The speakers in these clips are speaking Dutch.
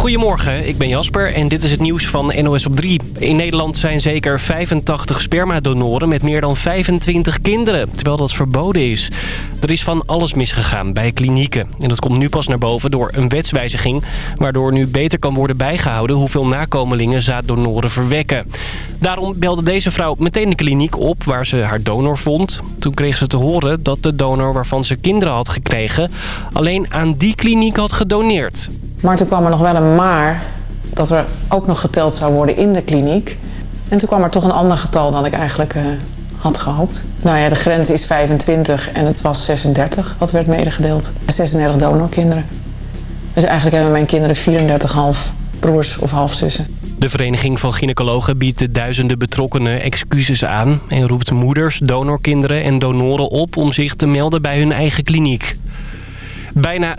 Goedemorgen, ik ben Jasper en dit is het nieuws van NOS op 3. In Nederland zijn zeker 85 spermadonoren met meer dan 25 kinderen, terwijl dat verboden is. Er is van alles misgegaan bij klinieken. En dat komt nu pas naar boven door een wetswijziging... waardoor nu beter kan worden bijgehouden hoeveel nakomelingen zaaddonoren verwekken. Daarom belde deze vrouw meteen de kliniek op waar ze haar donor vond. Toen kreeg ze te horen dat de donor waarvan ze kinderen had gekregen... alleen aan die kliniek had gedoneerd. Maar toen kwam er nog wel een maar dat er ook nog geteld zou worden in de kliniek. En toen kwam er toch een ander getal dan ik eigenlijk uh, had gehoopt. Nou ja, de grens is 25 en het was 36 wat werd medegedeeld. 36 donorkinderen. Dus eigenlijk hebben mijn kinderen 34 half broers of halfzussen. De Vereniging van Gynaecologen biedt de duizenden betrokkenen excuses aan... en roept moeders, donorkinderen en donoren op om zich te melden bij hun eigen kliniek. Bijna 60%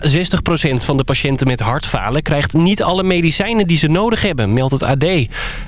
van de patiënten met hartfalen krijgt niet alle medicijnen die ze nodig hebben, meldt het AD.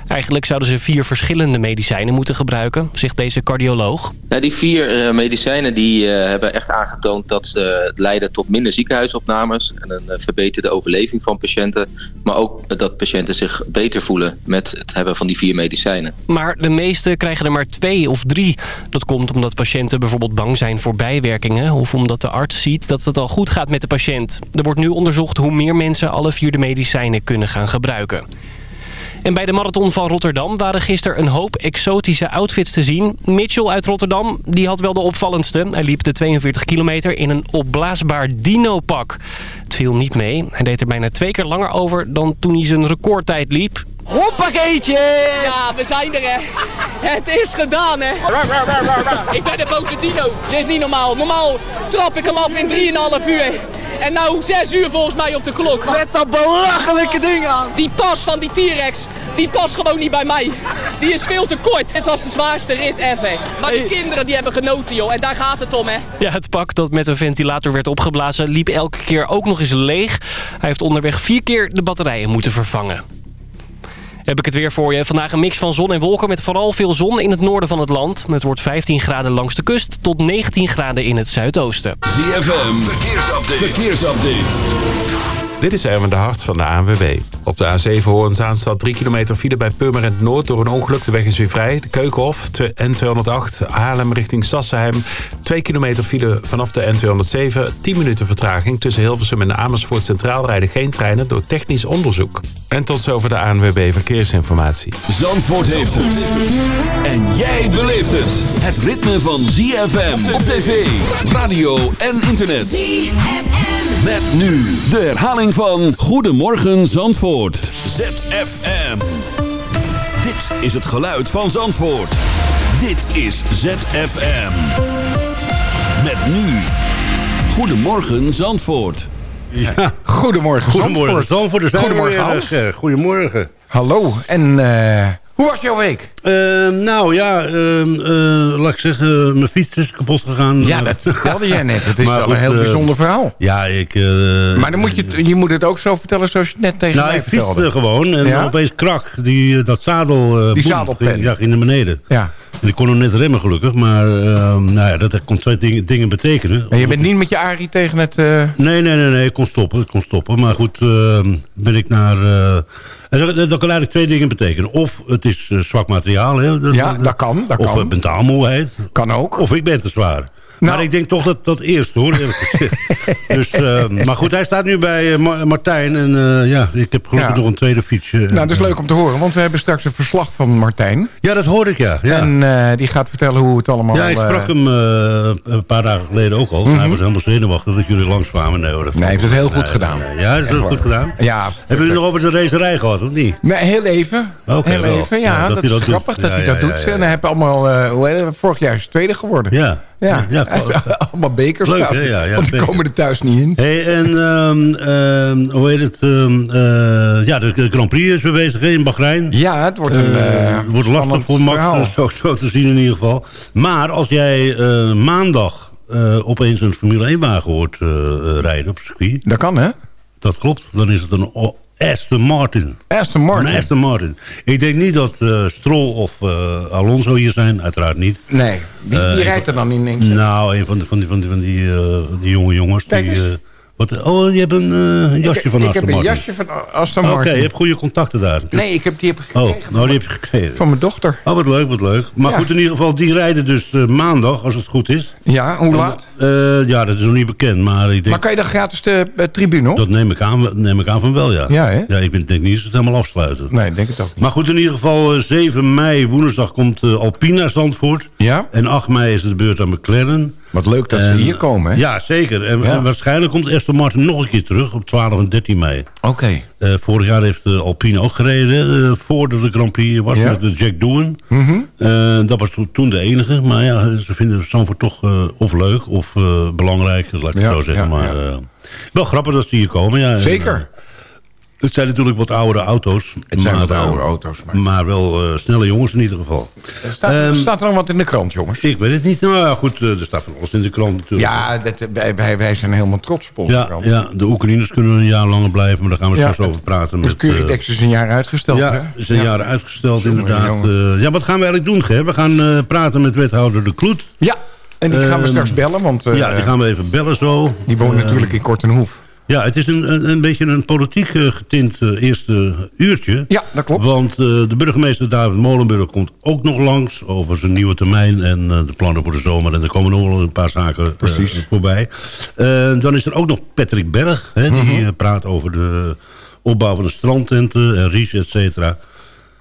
Eigenlijk zouden ze vier verschillende medicijnen moeten gebruiken, zegt deze cardioloog. Ja, die vier uh, medicijnen die, uh, hebben echt aangetoond dat ze leiden tot minder ziekenhuisopnames en een uh, verbeterde overleving van patiënten. Maar ook dat patiënten zich beter voelen met het hebben van die vier medicijnen. Maar de meeste krijgen er maar twee of drie. Dat komt omdat patiënten bijvoorbeeld bang zijn voor bijwerkingen of omdat de arts ziet dat het al goed gaat met met de patiënt. Er wordt nu onderzocht hoe meer mensen alle vier de medicijnen kunnen gaan gebruiken. En bij de marathon van Rotterdam waren gisteren een hoop exotische outfits te zien. Mitchell uit Rotterdam die had wel de opvallendste. Hij liep de 42 kilometer in een opblaasbaar dino-pak. Het viel niet mee. Hij deed er bijna twee keer langer over dan toen hij zijn recordtijd liep. Hoppakeetje! Ja, we zijn er hè. Het is gedaan hè. Ik ben de boze dino. Dit is niet normaal. Normaal trap ik hem af in 3,5 uur. En nou 6 uur volgens mij op de klok. Met dat belachelijke ding aan. Die pas van die T-Rex, die past gewoon niet bij mij. Die is veel te kort. Het was de zwaarste rit ever. Maar die kinderen die hebben genoten joh. En daar gaat het om hè. Ja, het pak dat met een ventilator werd opgeblazen liep elke keer ook nog eens leeg. Hij heeft onderweg vier keer de batterijen moeten vervangen. Heb ik het weer voor je. Vandaag een mix van zon en wolken met vooral veel zon in het noorden van het land. Het wordt 15 graden langs de kust tot 19 graden in het zuidoosten. ZFM, verkeersupdate. verkeersupdate. Dit is Erwin de Hart van de ANWB. Op de A7 Hoorn staat 3 kilometer file bij Purmerend Noord... door een ongeluk. De weg is weer vrij. De Keukenhof, N208, Haarlem richting Sassenheim. 2 kilometer file vanaf de N207. 10 minuten vertraging. Tussen Hilversum en Amersfoort Centraal rijden geen treinen... door technisch onderzoek. En tot zover de ANWB Verkeersinformatie. Zandvoort heeft het. En jij beleeft het. Het ritme van ZFM op tv, radio en internet. ZFM. Met nu de herhaling van Goedemorgen Zandvoort. ZFM. Dit is het geluid van Zandvoort. Dit is ZFM. Met nu. Goedemorgen Zandvoort. Ja, goedemorgen Goedemorgen Zandvoort. Goedemorgen, Goedemorgen. Hallo. En uh, hoe was jouw week? Uh, nou ja, uh, uh, laat ik zeggen, mijn fiets is kapot gegaan. Ja, dat vertelde jij net. Het is wel een heel bijzonder verhaal. Ja, ik... maar dan moet je, je moet het ook zo vertellen zoals je het net tegen nou, mij vertelde. Nou, ik fietste gewoon en ja? opeens krak. Die, dat zadel... die zadelpen. Ging, ja, ging naar beneden. Ja. En ik kon hem net remmen gelukkig, maar nou ja, dat kon twee dingen, dingen betekenen. En je bent niet met je Ari tegen het... Nee, nee, nee, nee, ik kon stoppen, ik kon stoppen. Maar goed, ben ik naar... En dat, dat, kan eigenlijk twee dingen betekenen. Of het is uh, zwak materiaal. Hè, dat, ja, dat kan. Dat of kan. mentaalmoeheid. Kan ook. Of ik ben te zwaar. Nou. Maar ik denk toch dat dat eerst hoor. dus, uh, maar goed, hij staat nu bij uh, Martijn. En uh, ja, ik heb gelukkig ja. nog een tweede fietsje. Nou, dat is leuk om te horen. Want we hebben straks een verslag van Martijn. Ja, dat hoor ik, ja. ja. En die gaat vertellen hoe het allemaal... Ja, ik sprak hem een paar dagen geleden ook al. Mm -hmm. Hij was helemaal zenuwachtig dat jullie langskwamen. Nee, hoor, nee, hij heeft het heel goed nee, gedaan. Nee, ja, heeft het goed gedaan? Ja. Hebben jullie nog over zijn racerij gehad, of niet? Nee, heel even. Okay, heel wel. even, ja. dat, is dat grappig doet. dat hij dat doet. En hij heeft allemaal, vorig jaar is tweede geworden. Ja. Ja, ja, allemaal bekers. Leuk, hè? Ja, ja, want die komen er thuis niet in. Hey, en um, um, hoe heet het? Um, uh, ja, de Grand Prix is weer bezig in Bahrein. Ja, het wordt een uh, wordt lastig voor Max, zo, zo te zien in ieder geval. Maar als jij uh, maandag opeens een Formule 1-wagen hoort rijden op het circuit... Dat kan, hè? Dat klopt. Dan is het een Aston Martin. Aston Martin. Een Aston Martin. Ik denk niet dat uh, Stroll of uh, Alonso hier zijn. Uiteraard niet. Nee. Wie, wie uh, rijdt er dan in? Denk je? Nou, een van, de, van die, van die, van die, die jonge jongens. Die, Wat, oh, je hebt een uh, jasje ik, van Ik Aston heb een jasje van Aston Oké, Martin. je hebt goede contacten daar. Nee, ik heb, die heb ik Oh, gekregen nou, van, die heb je gekregen. van mijn dochter. Oh, wat leuk, wat leuk. Maar Ja. goed, in ieder geval, die rijden dus eh, maandag, als het goed is. Ja, hoe laat? Eh, ja, dat is nog niet bekend, maar ik denk... Maar kan je dan gratis de eh, tribune op? Dat neem ik, aan, neem ik aan van wel, ja. Ja, hè? Ja, ik ben- denk niet dat ze het helemaal afsluiten. Nee, ik denk het ook niet. Maar goed, in ieder geval eh, 7 mei, woensdag, komt Alpine naar Zandvoort. Ja? En 8 mei is het de beurt aan McLaren. Wat leuk dat ze hier komen, hè? Ja, zeker. En, Ja. en waarschijnlijk komt Aston Martin nog een keer terug op 12 en 13 mei. Oké. Eh, vorig jaar heeft eh, Alpine ook gereden, eh, voordat de Grand Prix was Ja. met de Jack Doohan. Mhm. Dat was to- toen de enige. Maar ja, ze vinden Zandvoort toch of leuk of belangrijk, laat ik het Ja, zo zeggen. maar wel grappig dat ze hier komen. Ja. Zeker. Het zijn natuurlijk wat oudere auto's. Het zijn wat eh, oude auto's. Maar... Maar wel eh, snelle jongens in ieder geval. Staat, Ehm, staat er nog wat in de krant, jongens? Ik weet het niet. Nou ja, goed, eh, er staat van alles in de krant natuurlijk. Ja, dat, wij, wij, wij zijn helemaal trots op onze Ja, krant. ja, de Oekraïners kunnen een jaar langer blijven, maar daar gaan we Ja, straks over praten. Dus met, eh, Curidex is een jaar uitgesteld, hè? ja, is een Ja. jaar uitgesteld Jongen, inderdaad. jongen. Ja, wat gaan we eigenlijk doen, Ger? We gaan praten met wethouder De Kloet. Ja, en die gaan we Ehm, straks bellen, want ja, die gaan we even bellen zo. die woont Eh, natuurlijk in Kortenhoef. Ja, het is een, een, beetje een politiek eh, getint eh, eerste uurtje. Ja, dat klopt. Want eh, de burgemeester David Molenburg komt ook nog langs... over zijn nieuwe termijn en de plannen voor de zomer. En er komen nog wel een paar zaken Precies. voorbij. Dan is er ook nog Patrick Berg. Hè, die Mhm. praat over de opbouw van de strandtenten en Ries, et cetera.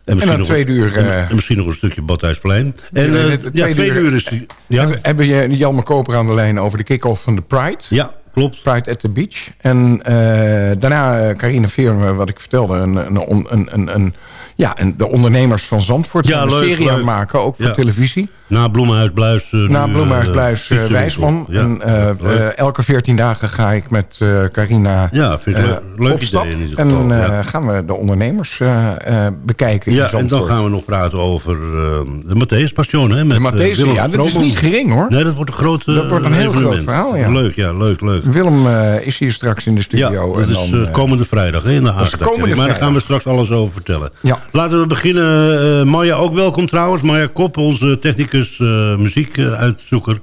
En dan nog tweede uur, En, en misschien nog een stukje Badhuisplein. En Ja, tweede uur- uur is... die- Ja, Hebben, hebben je Jan Koper aan de lijn over de kick-off van de Pride? ja klopt. Pride at the Beach. En eh, daarna uh, Carine Veer, wat ik vertelde, een, een, een, een, ja, en de ondernemers van Zandvoort Ja, zijn een serie aan maken, ook voor televisie. Na Bloemenhuis Bluis... eh, Na Bloemenhuis Bluis. Wijsman. Ja, en, eh, eh, elke veertien dagen ga ik met Carina Ja, vind ik leuk. Op stap. idee in En geval, ja. gaan we de ondernemers bekijken in Ja, en dan gaan we nog praten over eh, de Matthäus Passion. Hè, met, De Matthäus, ja, dat is niet gering hoor. Nee, dat wordt een groot Dat wordt een heel evenement. groot verhaal, ja. Leuk, ja, leuk, leuk. Willem is hier straks in de Ja, studio. dat en is dan, eh, komende vrijdag hè, in de komende Maar daar gaan we straks alles over vertellen. Ja. Laten we beginnen. Maya ook welkom trouwens. Maya Kop, onze technicus, eh muziekuitzoeker.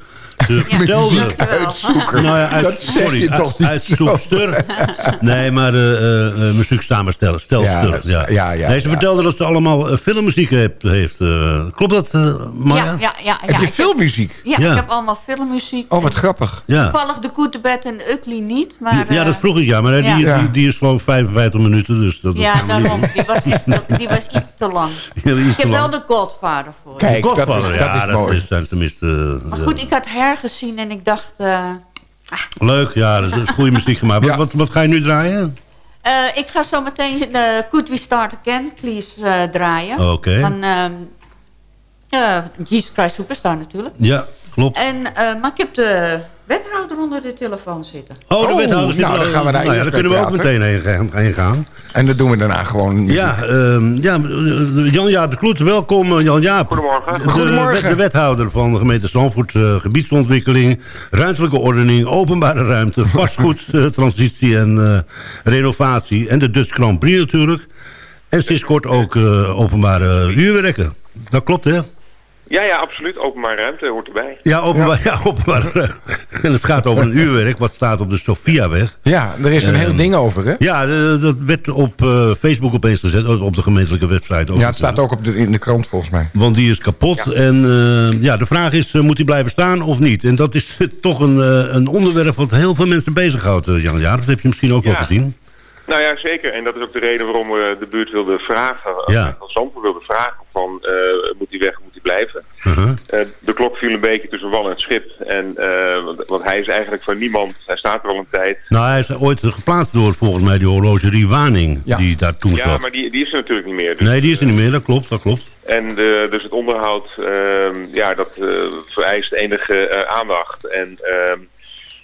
Ze vertelde... Uitzoeker. Nou ja, uit, Dat zeg sorry, je toch uit- niet uitzoekster. Nee, maar uh, uh, muziek samenstellen. Stelster, Ja, ja. ja, ja, nee, ze ja. vertelde dat ze allemaal filmmuziek heeft. heeft klopt dat, uh, Maya? Ja, ja, ja. Heb ja, je filmmuziek? ja, Ja. ik heb allemaal filmmuziek. Oh, wat grappig. Ja. Toevallig de Koetebed en Ugly niet, maar... ja, dat eh, vroeg ik ja, maar die, ja. die, die is gewoon 55 minuten. Dus dat dat Ja, daarom. Die was, echt, die was iets te lang. Ja, ik te heb wel de Godfather voor. Kijk, dat is, Godfather, dat ja, is dat mooi. is zijn tenminste... uh, Maar goed, ik had hergezien en ik dacht... eh, Leuk, ja, dat is goede muziek gemaakt. Ja. Wat, wat, wat ga je nu draaien? eh, ik ga zo meteen de Could We Start Again, please, eh, draaien. Oké. Van ehm, eh, Jesus Christ Superstar natuurlijk. Ja, klopt. En, eh, maar ik heb de wethouder onder de telefoon zitten. Oh, de Oh, wethouder zit nou, er- dan gaan we daar nou ja, dan kunnen we ook meteen heen, gaan- heen gaan. En dat doen we daarna gewoon. Ja, ehm, ja eh, Jan-Jaap de Kloet, welkom eh, Jan-Jaap. Goedemorgen. De, Goedemorgen. De, de wethouder van de gemeente Zandvoort, eh, gebiedsontwikkeling, ruimtelijke ordening, openbare ruimte, vastgoedtransitie en eh, renovatie. En de Dutch Grand Prix natuurlijk. En sinds kort ook eh, openbare huurwerken. Dat klopt hè? Ja, ja, absoluut. Openbare ruimte hoort erbij. Ja, openbaar, ja. openbare ruimte. En het gaat over een uurwerk wat staat op de Sofiaweg. Ja, er is een heel ding over, hè? Ja, eh, dat werd op eh, Facebook opeens gezet, op de gemeentelijke website. Ook Ja, het staat ook op de, in de krant volgens mij. Want die is kapot. En eh, ja, de vraag is, eh, moet die blijven staan of niet? En dat is toch een, eh, een onderwerp wat heel veel mensen bezighoudt, uh, Jan. Ja, dat heb je misschien ook wel Ja. gezien. Nou ja, zeker. En dat is ook de reden waarom we de buurt wilden vragen. Ja. Van Zandvoort wilden vragen van, eh, moet die weg, moet die blijven? Uh-huh. Eh, de klok viel een beetje tussen wal en het schip. En, eh, want, want hij is eigenlijk van niemand. Hij staat er al een tijd. Nou, hij is ooit geplaatst door volgens mij die horlogerie Waning, Ja. die daar toen Ja, zat. maar die, die is er natuurlijk niet meer. Dus, Nee, die is er niet meer, dat klopt, dat klopt. En de, dus het onderhoud, ehm, ja, dat vereist enige eh, aandacht. En ehm,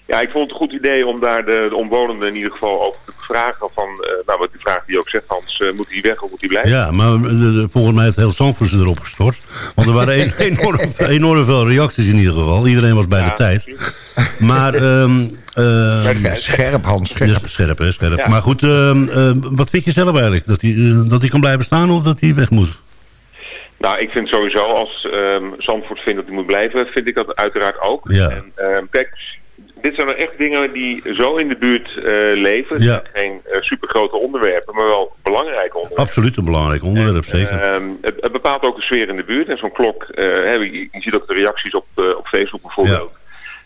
ja, ik vond het een goed idee om daar de, de omwonenden in ieder geval ook te vragen van, eh, nou wat die vraag die je ook zegt Hans, eh, moet hij weg of moet hij blijven? Ja, maar eh, de- volgens mij heeft heel Zandvoort ze erop gestort. Want er waren een- enorm, enorm veel reacties in ieder geval. Iedereen was bij Ja, de tijd. precies. Maar... Ja, Scherp, Hans, scherp. Ja, scherp, hè, scherp. Ja. Maar goed, ehm, wat vind je zelf eigenlijk? Dat hij dat hij kan blijven staan of dat hij weg moet? Nou, ik vind sowieso als ehm Zandvoort vindt dat hij moet blijven, vind ik dat uiteraard ook. Ja. En, ehm, kijk, dit zijn er echt dingen die zo in de buurt uh, leven. Ja. Geen uh, supergrote onderwerpen, maar wel belangrijke onderwerpen. Absoluut een belangrijk onderwerp, en, zeker. Uh, het, het, bepaalt ook de sfeer in de buurt. En zo'n klok, hè, je, je, ziet ook de reacties op, op Facebook bijvoorbeeld.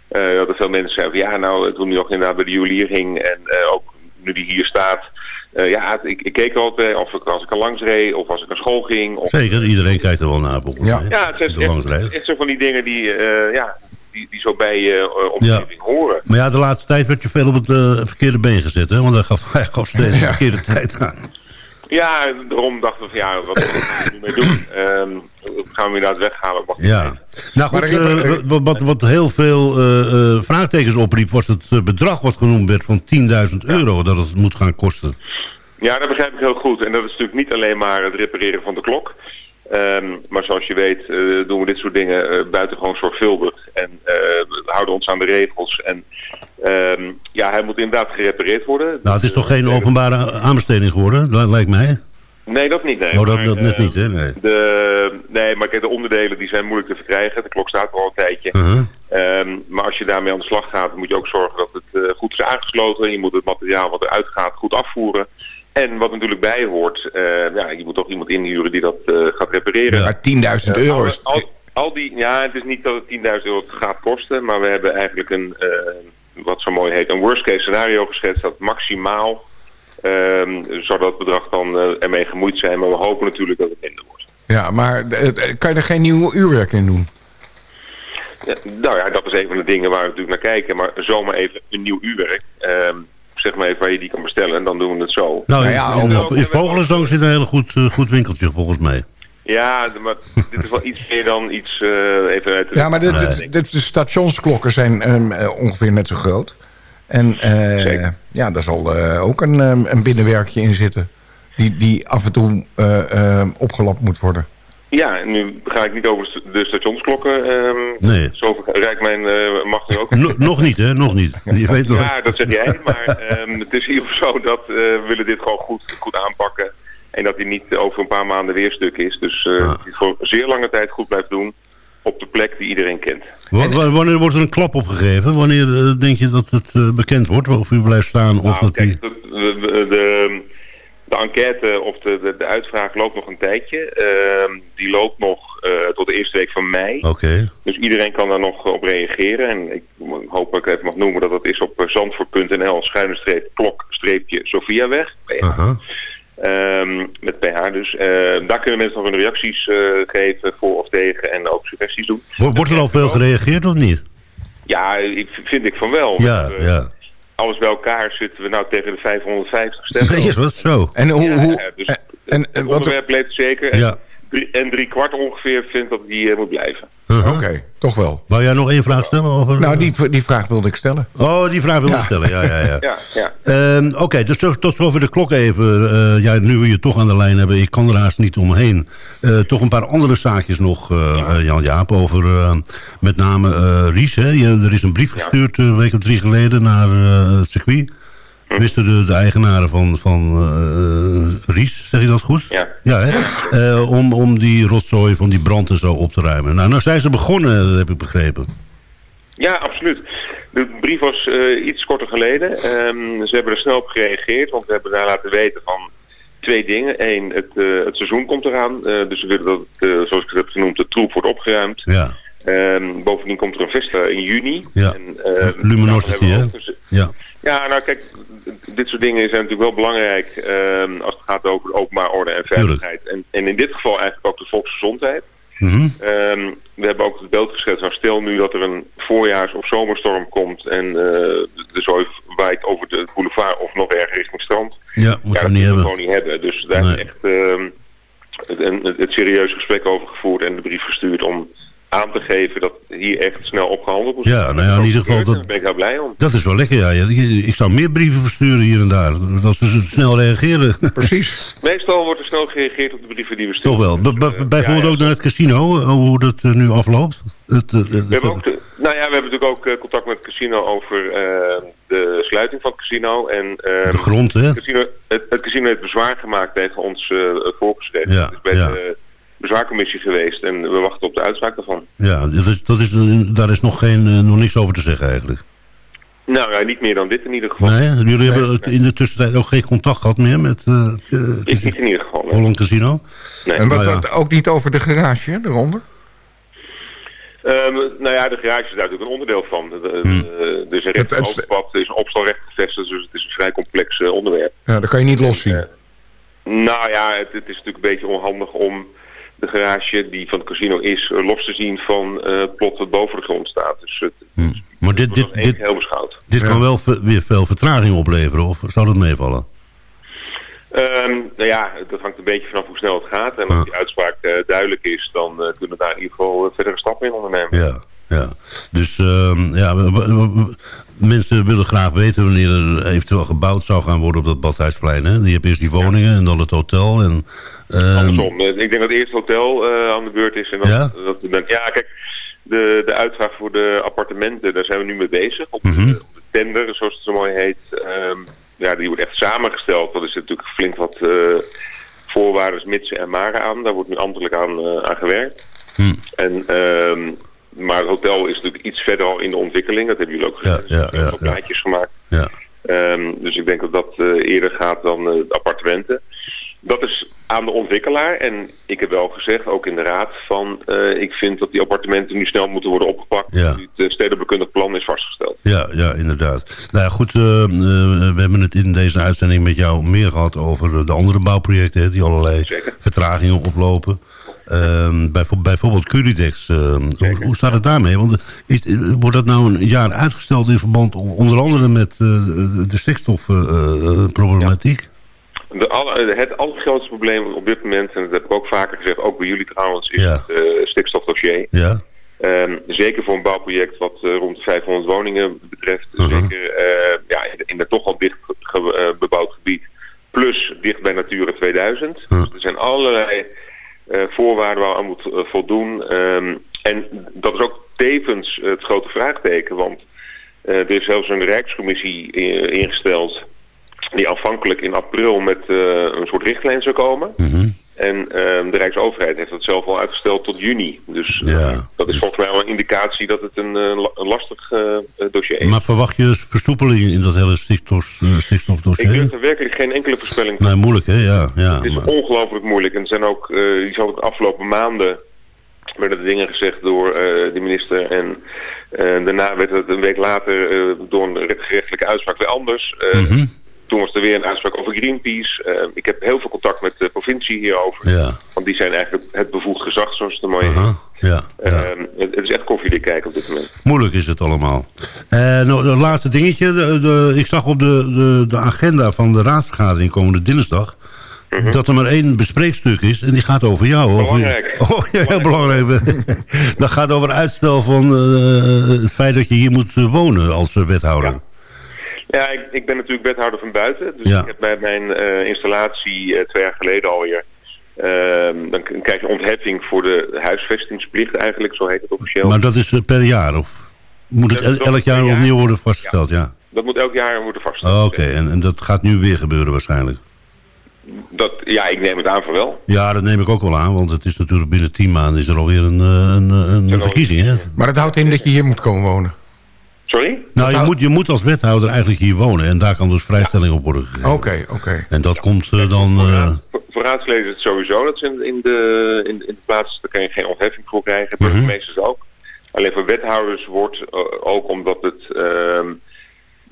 Ja. dat er veel mensen zeggen van ja, nou, toen hij nog inderdaad bij de juwelier ging en ook nu die hier staat... Uh, ja, ik, ik, keek altijd of ik, als ik er langs reed of als ik naar school ging. Of, Zeker, iedereen kijkt er wel naar. Ja, ja het is echt, echt, zo van die dingen die, uh, ja, die, die zo bij je uh, omgeving ja. horen. Maar ja, de laatste tijd werd je veel op het verkeerde been gezet, hè? Want hij gaf, hij gaf steeds de verkeerde tijd aan. Ja, daarom dachten we van ja, wat gaan we nu mee doen? Um, gaan we inderdaad weghalen? Mag ja. Nou goed, uh, wat, wat, wat heel veel uh, uh, vraagtekens opriep... was het bedrag wat genoemd werd van 10.000 euro... dat het moet gaan kosten. Ja, dat begrijp ik heel goed. En dat is natuurlijk niet alleen maar het repareren van de klok... Um, maar zoals je weet uh, doen we dit soort dingen uh, buitengewoon zorgvuldig. En uh, we houden ons aan de regels. En um, ja, hij moet inderdaad gerepareerd worden. Nou, het is toch geen openbare aanbesteding geworden, lijkt mij? Nee, dat niet. Nee. Oh, dat, dat net niet, hè? Nee. De, nee, maar kijk, de onderdelen die zijn moeilijk te verkrijgen. De klok staat er al een tijdje. -huh. Um, maar als je daarmee aan de slag gaat, moet je ook zorgen dat het goed is aangesloten. Je moet het materiaal wat eruit gaat goed afvoeren. En wat natuurlijk bij hoort, uh, ja, je moet toch iemand inhuren die dat uh, gaat repareren. Ja, 10.000 euro is... Al, al, die, ja, het is niet dat het 10.000 euro gaat kosten, maar we hebben eigenlijk een, uh, wat zo mooi heet, een worst case scenario geschetst dat maximaal um, zou dat bedrag dan ermee gemoeid zijn. Maar we hopen natuurlijk dat het minder wordt. Ja, maar kan je er geen nieuw uurwerk in doen? Ja, nou ja, dat is een van de dingen waar we natuurlijk naar kijken. Maar zomaar even een nieuw uurwerk. Um, zeg maar even waar je die kan bestellen en dan doen we het zo. Nou, ja, in, in, in Vogelenzang zit een heel goed, uh, goed winkeltje volgens mij. Ja, maar dit is wel iets meer dan iets uh, even uit de... Ja, maar de, de, de, de stationsklokken zijn um, uh, ongeveer net zo groot. En uh, ja, daar zal ook een, um, een binnenwerkje in zitten. Die, die af en toe opgelapt moet worden. Ja, nu ga ik niet over de stationsklokken. Um, nee. Zo rijkt mijn uh, macht nu ook. No, nog niet, hè? Nog niet. Je weet nog. Ja, dat zeg jij. Maar um, het is hier zo dat uh, we willen dit gewoon goed, goed aanpakken. En dat hij niet over een paar maanden weer stuk is. Dus uh, ah. dat hij voor zeer lange tijd goed blijft doen op de plek die iedereen kent. W wanneer wordt er een klap opgegeven? Wanneer denk je dat het bekend wordt? Of u blijft staan? Of nou, dat kijk, die... de, de, de, de enquête of de, de, de, uitvraag loopt nog een tijdje. Uh, die loopt nog uh, tot de eerste week van mei. Oké. Okay. Dus iedereen kan daar nog op reageren. En ik hoop dat ik even mag noemen dat dat is op zandvoort.nl schuine streep klok streepje Sofiaweg. Uh -huh. Um, met PH dus. Uh, daar kunnen mensen nog hun reacties geven voor of tegen en ook suggesties doen. Wordt er al veel gereageerd of niet? Ja, ik, vind ik van wel. Ja, ja. Alles bij elkaar zitten we nou tegen de 550 stemmen. Nee, is wat zo. En hoe... Ja, hoe dus en, en, het wat onderwerp leeft zeker. Ja. En, drie, kwart ongeveer vindt dat die moet blijven. Uh -huh. Oké, okay, toch wel. Wou jij nog één vraag stellen? Over... Nou, die, die vraag wilde ik stellen. Oh, die vraag wilde ik stellen, ja, ja, ja. ja, ja. Um, Oké, okay, dus tot, tot zover de klok even. Uh, ja, nu we je toch aan de lijn hebben, ik kan er haast niet omheen. Uh, toch een paar andere zaakjes nog, uh, Jan-Jaap, over met name Ries. Hè? Je, er is een brief gestuurd een week of drie geleden naar het circuit. Wisten de, de eigenaren van, van uh, Ries, zeg je dat goed? Ja. ja hè? Uh, om, om die rotzooi van die brand en zo op te ruimen. Nou, nou zijn ze begonnen, dat heb ik begrepen. Ja, absoluut. De brief was uh, iets korter geleden. Um, ze hebben er snel op gereageerd, want we hebben daar laten weten van twee dingen. Eén, het, het seizoen komt eraan. dus we willen dat, zoals ik het heb genoemd, de troep wordt opgeruimd. Ja. Um, bovendien komt er een festival in juni. Ja, en, uh, Luminosity, hè? Dus, ja. ja, nou kijk, dit soort dingen zijn natuurlijk wel belangrijk um, als het gaat over openbaar orde en veiligheid. En, en, in dit geval eigenlijk ook de volksgezondheid. Mm -hmm. um, we hebben ook het beeld geschetst. Nou, stel nu dat er een voorjaars- of zomerstorm komt en uh, de zooi waait over de boulevard of nog erger richting strand. Ja, moet ja, we niet hebben. gewoon niet hebben. Dus daar Nee. is echt het, het, het serieus gesprek over gevoerd en de brief gestuurd om aan te geven dat hier echt snel opgehandeld moet Ja, nou ja, in ieder geval dat... Daar ben ik heel blij om. Dat is wel lekker, ja. Ja, Ik zou meer brieven versturen hier en daar. Dat ze snel reageren. Precies. Meestal wordt er snel gereageerd op de brieven die we sturen. Toch wel. B- b- Dus, eh, bijvoorbeeld ja, ja. ook naar het casino, eh, hoe dat eh, nu afloopt. Het, We hebben ook de- nou ja, we hebben natuurlijk ook contact met het casino over de sluiting van het casino. En, de grond, hè? het, casino, het, het casino heeft bezwaar gemaakt tegen ons eh voorgeschreven. Ja, bij de bezwaarcommissie geweest en we wachten op de uitspraak daarvan. Ja, dat is, dat is, daar is nog, geen, eh, nog niks over te zeggen eigenlijk. Nou ja, niet meer dan dit in ieder geval. Nee, jullie hebben in de tussentijd ook geen contact gehad meer met uh, Ik niet in ieder geval. nee. Holland Casino? Nee. En wat, Nou wat- ook niet over de garage eronder? Ehm, nou ja, de garage is daar natuurlijk een onderdeel van. De, de- Hmm. de- er is een rechtspad, er is een opstalrecht gevestigd, dus het is een vrij complex onderwerp. Ja, dat kan je niet loszien. Eh, nou ja, het, het is natuurlijk een beetje onhandig om de garage die van het casino is eh, los te zien van eh, het plot dat boven de grond staat. Dus het Maar dit, dit, dit, geheel beschouwd. dit kan wel weer veel vertraging opleveren, of zou dat meevallen? Ehm, nou ja, dat hangt een beetje vanaf hoe snel het gaat. En als die uitspraak eh, duidelijk is, dan eh, kunnen we daar in ieder geval verdere stappen in ondernemen. Ja, ja. Dus ehm, ja, we- we- we- mensen willen graag weten wanneer er eventueel gebouwd zou gaan worden op dat Badhuisplein. Hè? Je hebt eerst die woningen en dan het hotel. En, Andersom. Eh, Ik denk dat het eerst hotel eh, aan de beurt is. En dan, Ja? dat, dan- ja, kijk, de, de uitvraag voor de appartementen, daar zijn we nu mee bezig. Op, Mhm. de, op de tender, zoals het zo mooi heet. Ehm, ja, die wordt echt samengesteld. Dat is natuurlijk flink wat eh voorwaarden, mitsen en maren aan. Daar wordt nu ambtelijk aan, aan gewerkt. Hm. En, ehm, maar het hotel is natuurlijk iets verder al in de ontwikkeling. Dat hebben jullie ook gezien. Ja, ja, ja, plaatjes gemaakt. ja. Ehm, dus ik denk dat dat eerder gaat dan de appartementen. Dat is aan de ontwikkelaar. En ik heb wel gezegd, ook in de raad, van eh, ik vind dat die appartementen nu snel moeten worden opgepakt. Ja. Het eh, stedenbekundig plan is vastgesteld. Ja, ja, inderdaad. Nou ja, goed, eh, we hebben het in deze uitzending met jou meer gehad over de andere bouwprojecten, hè, die allerlei Zeker. vertragingen oplopen. Ehm, bijvo- bijvoorbeeld Curidex, ehm, hoe, hoe staat het daarmee? Want is, wordt dat nou een jaar uitgesteld in verband onder andere met de stikstofproblematiek? De alle, het allergrootste probleem op dit moment, en dat heb ik ook vaker gezegd, ook bij jullie trouwens, is Ja. het eh, stikstofdossier. ja, Ehm, zeker voor een bouwproject wat eh, rond de 500 woningen betreft. Uh-huh. Zeker eh, ja, in, in het toch al dicht ge- bebouwd gebied. Plus dicht bij Natura 2000. Huh. Dus er zijn allerlei voorwaarden waar aan moet voldoen. Ehm, en dat is ook tevens het grote vraagteken. Want er is zelfs een Rijkscommissie ingesteld... die aanvankelijk in april met eh, een soort richtlijn zou komen... mhm. En ehm, de Rijksoverheid heeft dat zelf al uitgesteld tot juni. Dus eh, Ja. dat is volgens mij wel een indicatie dat het een, eh, een lastig dossier is. Maar verwacht je versoepelingen in dat hele stikstof, eh, Ik stikstofdossier? durf er werkelijk geen enkele voorspelling van. Nee, moeilijk hè, ja. ja Het is maar- ongelooflijk moeilijk. En er zijn ook, die zal de afgelopen maanden werden er dingen gezegd door de minister. En daarna werd het een week later door een gerechtelijke uitspraak weer anders. Mhm. Toen was er weer een uitspraak over Greenpeace. Eh, ik heb heel veel contact met de provincie hierover. Ja, Want die zijn eigenlijk het bevoegd gezag, zoals het er mooi aha, ja, ja. Ehm, het, is echt koffiedik kijken op dit moment. Moeilijk is het allemaal. Eh nou, het laatste dingetje. De, de- ik zag op de, de, de agenda van de raadsvergadering komende dinsdag... dat er maar één bespreekstuk is en die gaat over jou. Over- Mhm. Belangrijk. Oh, ja, heel belangrijk. dat gaat over uitstel van eh, het feit dat je hier moet wonen als wethouder. Ja, ik, ik ben natuurlijk wethouder van buiten. Dus Ja. ik heb bij mijn eh, installatie eh, twee jaar geleden alweer... ehm, dan krijg je ontheffing voor de huisvestingsplicht eigenlijk, zo heet het officieel. Maar dat is eh, per jaar of moet het Dat- el- dat elk jaar opnieuw worden vastgesteld? Ja. Dat moet elk jaar worden vastgesteld. Oh, Oké, en, en dat gaat nu weer gebeuren waarschijnlijk. Dat, ja, ik neem het aan van wel. Ja, dat neem ik ook wel aan, want het is natuurlijk binnen tien maanden is er alweer een, een, een, een verkiezing. Hè? Maar het houdt in dat je hier moet komen wonen. Sorry? Nou, je moet, je moet als wethouder eigenlijk hier wonen en daar kan dus vrijstelling op worden gegeven. Oké, oké. En dat komt eh, dan... Voor, eh, raad- voor- raadsleden is het sowieso dat ze in, in, de, in, in de plaats, daar kan je geen ontheffing voor krijgen. Mhm. Burgemeesters ook. Alleen voor wethouders wordt, eh, ook omdat het ehm,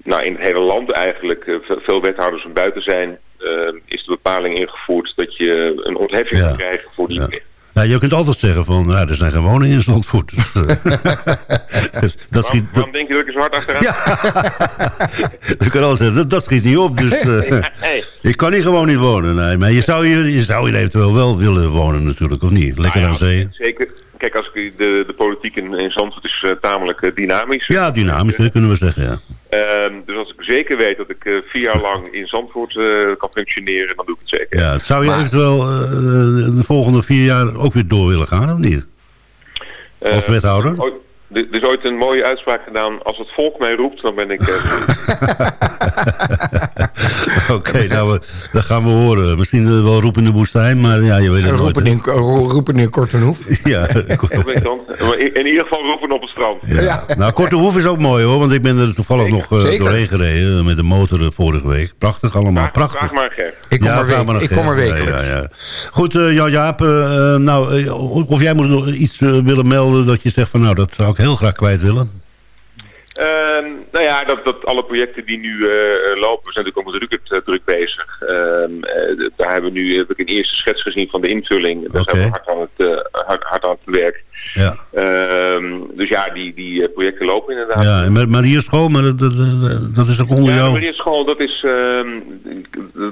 nou, in het hele land eigenlijk ve- veel wethouders van buiten zijn, ehm, is de bepaling ingevoerd dat je een ontheffing Ja. moet krijgen voor die Ja. ja, je kunt altijd zeggen van, nou, er zijn geen woningen in Zandvoort. Dus, eh, dus dat schiet, dat, denk je dat ik er zo hard achteraan kan altijd zeggen, dat, dat schiet niet op. Dus eh, Hey. ik kan hier gewoon niet wonen. Nee, maar je zou hier, je zou hier eventueel wel willen wonen natuurlijk, of niet? Lekker Nou aan ja, zee. Zeker. Kijk, als ik, de, de politiek in, in Zandvoort is eh, tamelijk eh, dynamisch. Ja, dynamisch, kunnen we zeggen, ja. Ehm, dus als ik zeker weet dat ik eh, vier jaar lang in Zandvoort eh, kan functioneren, dan doe ik het zeker. ja zou je eventueel eh, de volgende vier jaar ook weer door willen gaan, of niet? Eh, Als wethouder? ooit- Er is ooit een mooie uitspraak gedaan. Als het volk mij roept, dan ben ik... eh, Oké, nou, we- dat gaan we horen. Misschien eh, wel roepen in de woestijn, maar ja, je weet het nooit. Roepen hè. in, ro- roepen in Kortenhoef. Ja, Dat weet ik dan. Maar in ieder geval roepen op het strand. ja. Nou, Korte Hoef is ook mooi hoor, want ik ben er toevallig nog eh, doorheen gereden met de motor vorige week. Prachtig allemaal, prachtig. Vraag maar Ger. Ik kom, Ja, er, week- maar ik kom er. Ja, wekelijks. ja, ja. Goed, eh, Jan Jaap, nou, of jij moet nog iets willen melden dat je zegt van nou, dat zou ik heel graag kwijt willen. Ehm, nou ja, dat, dat alle projecten die nu eh, lopen, we zijn natuurlijk ook met Rukert eh, druk bezig. Ehm, eh, daar hebben we nu heb ik een eerste schets gezien van de invulling. Daar zijn we hard aan het, hard, hard aan het werk. Ja, Ehm, dus ja, die, die eh, projecten lopen inderdaad. ja en met Marierschool, maar dat, dat, dat- is ook onder Ja, de jou. Marierschool, dat is, ehm,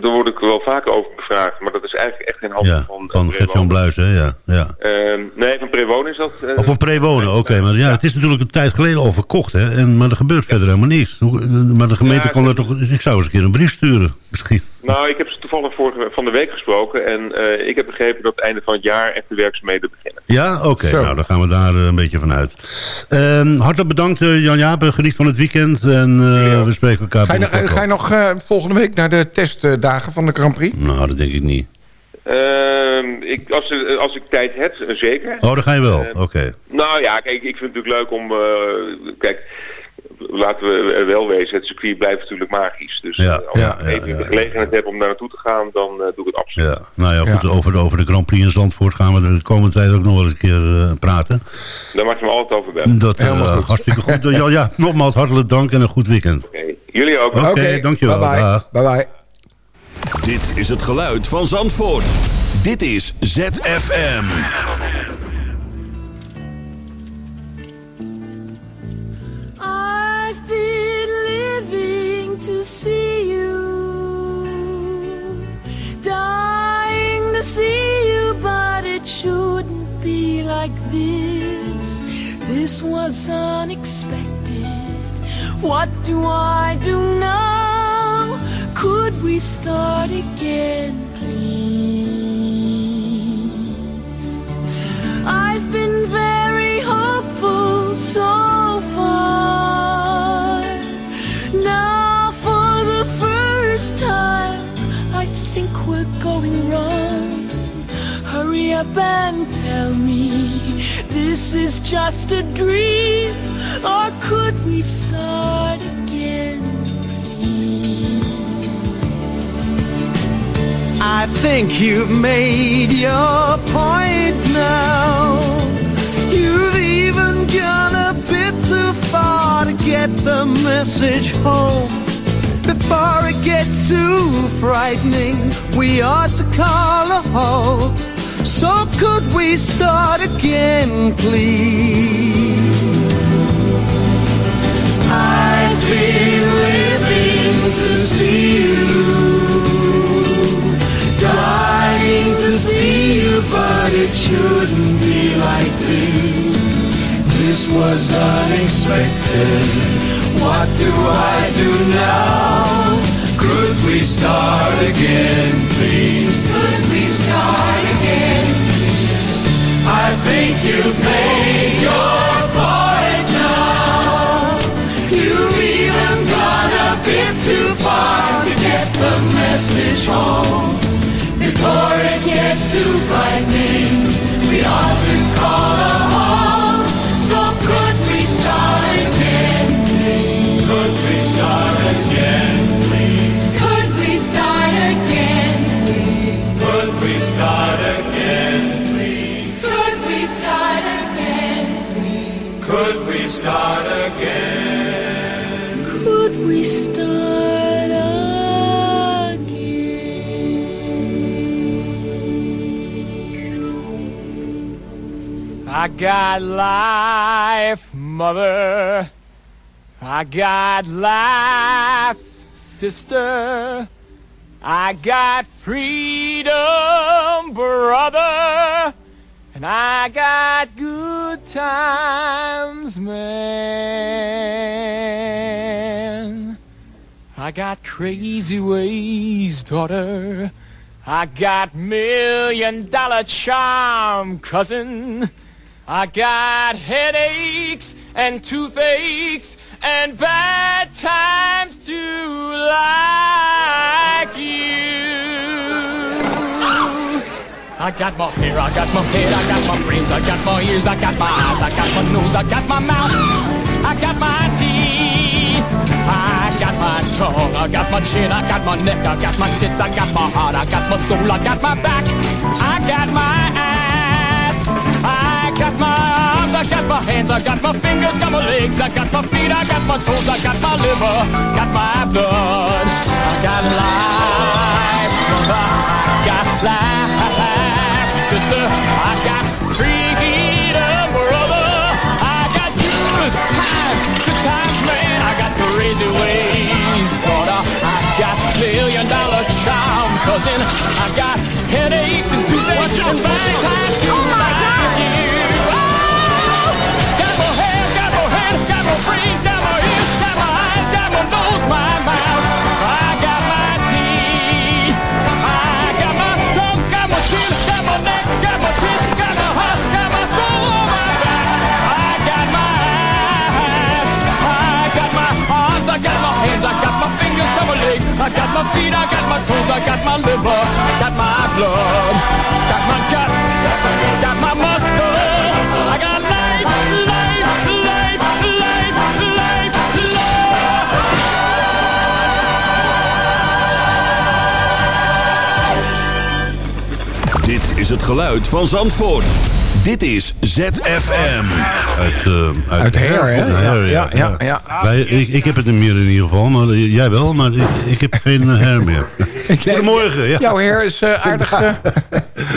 daar word ik wel vaker over gevraagd, maar dat is eigenlijk echt in handen Ja, van... van eh, Gert-Jan Prewonen. Bluis, hè, ja. ja. Ehm, nee, van Prewonen is dat. eh, Of van prewonen, oké. maar ja, het is natuurlijk een tijd geleden al verkocht, hè. En, maar er gebeurt verder helemaal niks. Hoe- Maar de gemeente Ja, kan er toch... dus Ik zou eens een keer een brief sturen, misschien. Nou, ik heb ze toevallig vorige van de week gesproken en eh, ik heb begrepen dat het einde van het jaar echt de werkzaamheden beginnen. Ja, oké. Nou, dan gaan we daar eh, een beetje van uit. Ehm, hartelijk bedankt, eh, Jan Jaap. Geniet van het weekend. En eh, we spreken elkaar Ga je, nog- ga je nog eh, volgende week naar de testdagen van de Grand Prix? Nou, dat denk ik niet. Ehm, ik, als, eh, als ik tijd heb, eh, zeker. Oh, dan ga je wel. Eh, Oké. Nou ja, kijk, ik vind het natuurlijk leuk om... eh, kijk, laten we er wel wezen, het circuit blijft natuurlijk magisch. Dus Ja, eh, als ja, ik even ja, de gelegenheid heb om daar naartoe te gaan, dan eh, doe ik het absoluut. Ja, nou ja, goed, Ja. Over, de, over de Grand Prix in Zandvoort gaan we er de komende tijd ook nog wel eens een keer eh, praten. Daar mag je me altijd over bellen. Dat, Helemaal goed. Hartstikke goed. ja, ja, nogmaals hartelijk dank en een goed weekend. Oké, Jullie ook. Oké, dankjewel. Bye Dag. bye. bye, bye. Dit is het geluid van Zandvoort. Dit is ZFM. See you, dying to see you, but it shouldn't be like this. This was unexpected. What do I do now? Could we start again, please? I've been very hopeful so far. Hurry up and tell me this is just a dream, or could we start again? I think you've made your point now. You've even gone a bit too far to get the message home. Before it gets too frightening, we ought to call a halt. So could we start again, please? I've been living to see you dying to see you, but it shouldn't be like this. This was unexpected. What do I do now? Could we start again, please? Could we start again, Please? I think you've made your point now. You've even gone a bit too far to get the message home. Before it gets too frightening, we ought to call a start again? Could we start again? I got life, mother. I got life, sister. I got freedom, brother. And I got good times, man. I got crazy ways, daughter. I got million dollar charm, cousin. I got headaches and toothaches and bad times too like you. I got my hair, I got my head, I got my brains, I got my ears, I got my eyes, I got my nose, I got my mouth, I got my teeth, I got my tongue, I got my chin, I got my neck, I got my tits, I got my heart, I got my soul, I got my back, I got my ass, I got my arms, I got my hands, I got my fingers, got my legs, I got my feet, I got my toes, I got my liver, got my blood, I got life, I got life, sister, I got freedom, brother, I got good times, good times, man, I got crazy ways, daughter, I got million dollar charm, cousin, I got headaches and toothaches and bad times, oh my God, you, oh, got my hair, got my hands, got my brains, got I got my feet, I got my toes, I got my liver, I got my blood, got my guts, got my muscles, I got is het geluid van Zandvoort. Dit is ZFM. Uit, eh, Uit Her, hè? Ja, Ja, ja, ja, ja. Wij, ik, ik heb het niet meer in ieder geval, maar eh, jij wel, maar ik, ik heb geen eh, her meer. Goedemorgen. Ja. Jouw her is eh, aardig...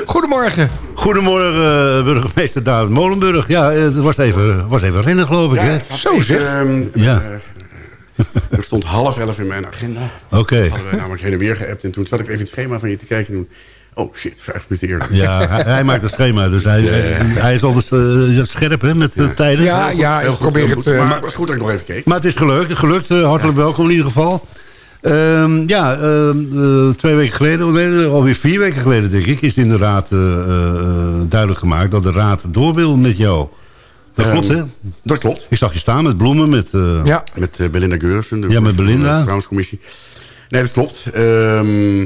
Goedemorgen. Goedemorgen, burgemeester David Molenburg. Ja, het was even, was even rennen, geloof ik. hè? Zo zeg. Ehm, Ja. er stond half elf in mijn agenda. Oké. Hadden we namelijk heen en weer geappt. En toen zat ik even het schema van je te kijken. En toen, oh shit, vijf minuten eerder. Ja, hij, hij maakt het schema, dus hij, is altijd eh, scherp hè, met de tijden. Ja, ja, Heel ik probeer heel het... eh, maar het was goed dat ik nog even keek. Maar het is gelukt, het gelukt. eh, hartelijk welkom in ieder geval. Ehm, ja, ehm, eh, twee weken geleden, alweer vier weken geleden denk ik... is in de raad eh, eh, duidelijk gemaakt dat de raad door wil met jou. Dat Ehm, klopt, hè? Dat klopt. Ik zag je staan met bloemen, met... eh, ja. Met Belinda Geurissen. de Ja, met Belinda. De Vrouwenscommissie. Nee, dat klopt. Ehm,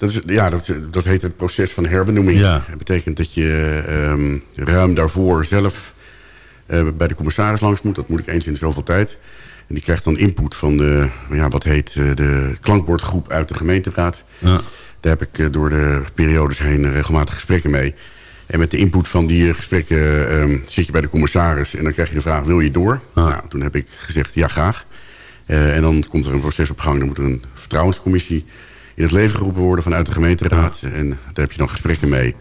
dat, is, ja, dat, dat heet het proces van herbenoeming. Ja. Dat betekent dat je ehm, ruim daarvoor zelf eh, bij de commissaris langs moet. Dat moet ik eens in zoveel tijd. En die krijgt dan input van de, ja, wat heet eh, de klankbordgroep uit de gemeenteraad. Ja. Daar heb ik eh, door de periodes heen regelmatig gesprekken mee. En met de input van die gesprekken ehm, zit je bij de commissaris... en dan krijg je de vraag, wil je door? Nou, toen heb ik gezegd, ja, graag. En dan komt er een proces op gang. Dan moet er een vertrouwenscommissie in het leven geroepen worden vanuit de gemeenteraad. En daar heb je dan gesprekken mee.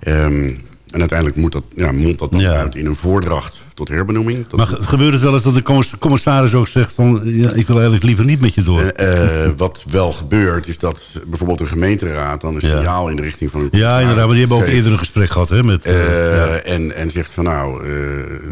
Ehm, en uiteindelijk moet dat, ja, mondt dat dan Ja. uit in een voordracht tot herbenoeming. Dat Maar ge- gebeurt het wel eens dat de commiss- commissaris ook zegt van... Ja, ik wil eigenlijk liever niet met je door. Eh, eh, wat wel gebeurt, is dat bijvoorbeeld een gemeenteraad dan een Ja. signaal in de richting van een ja, inderdaad, maar die hebben ook eerder een gesprek gehad, hè? Met, eh, en, en zegt van nou,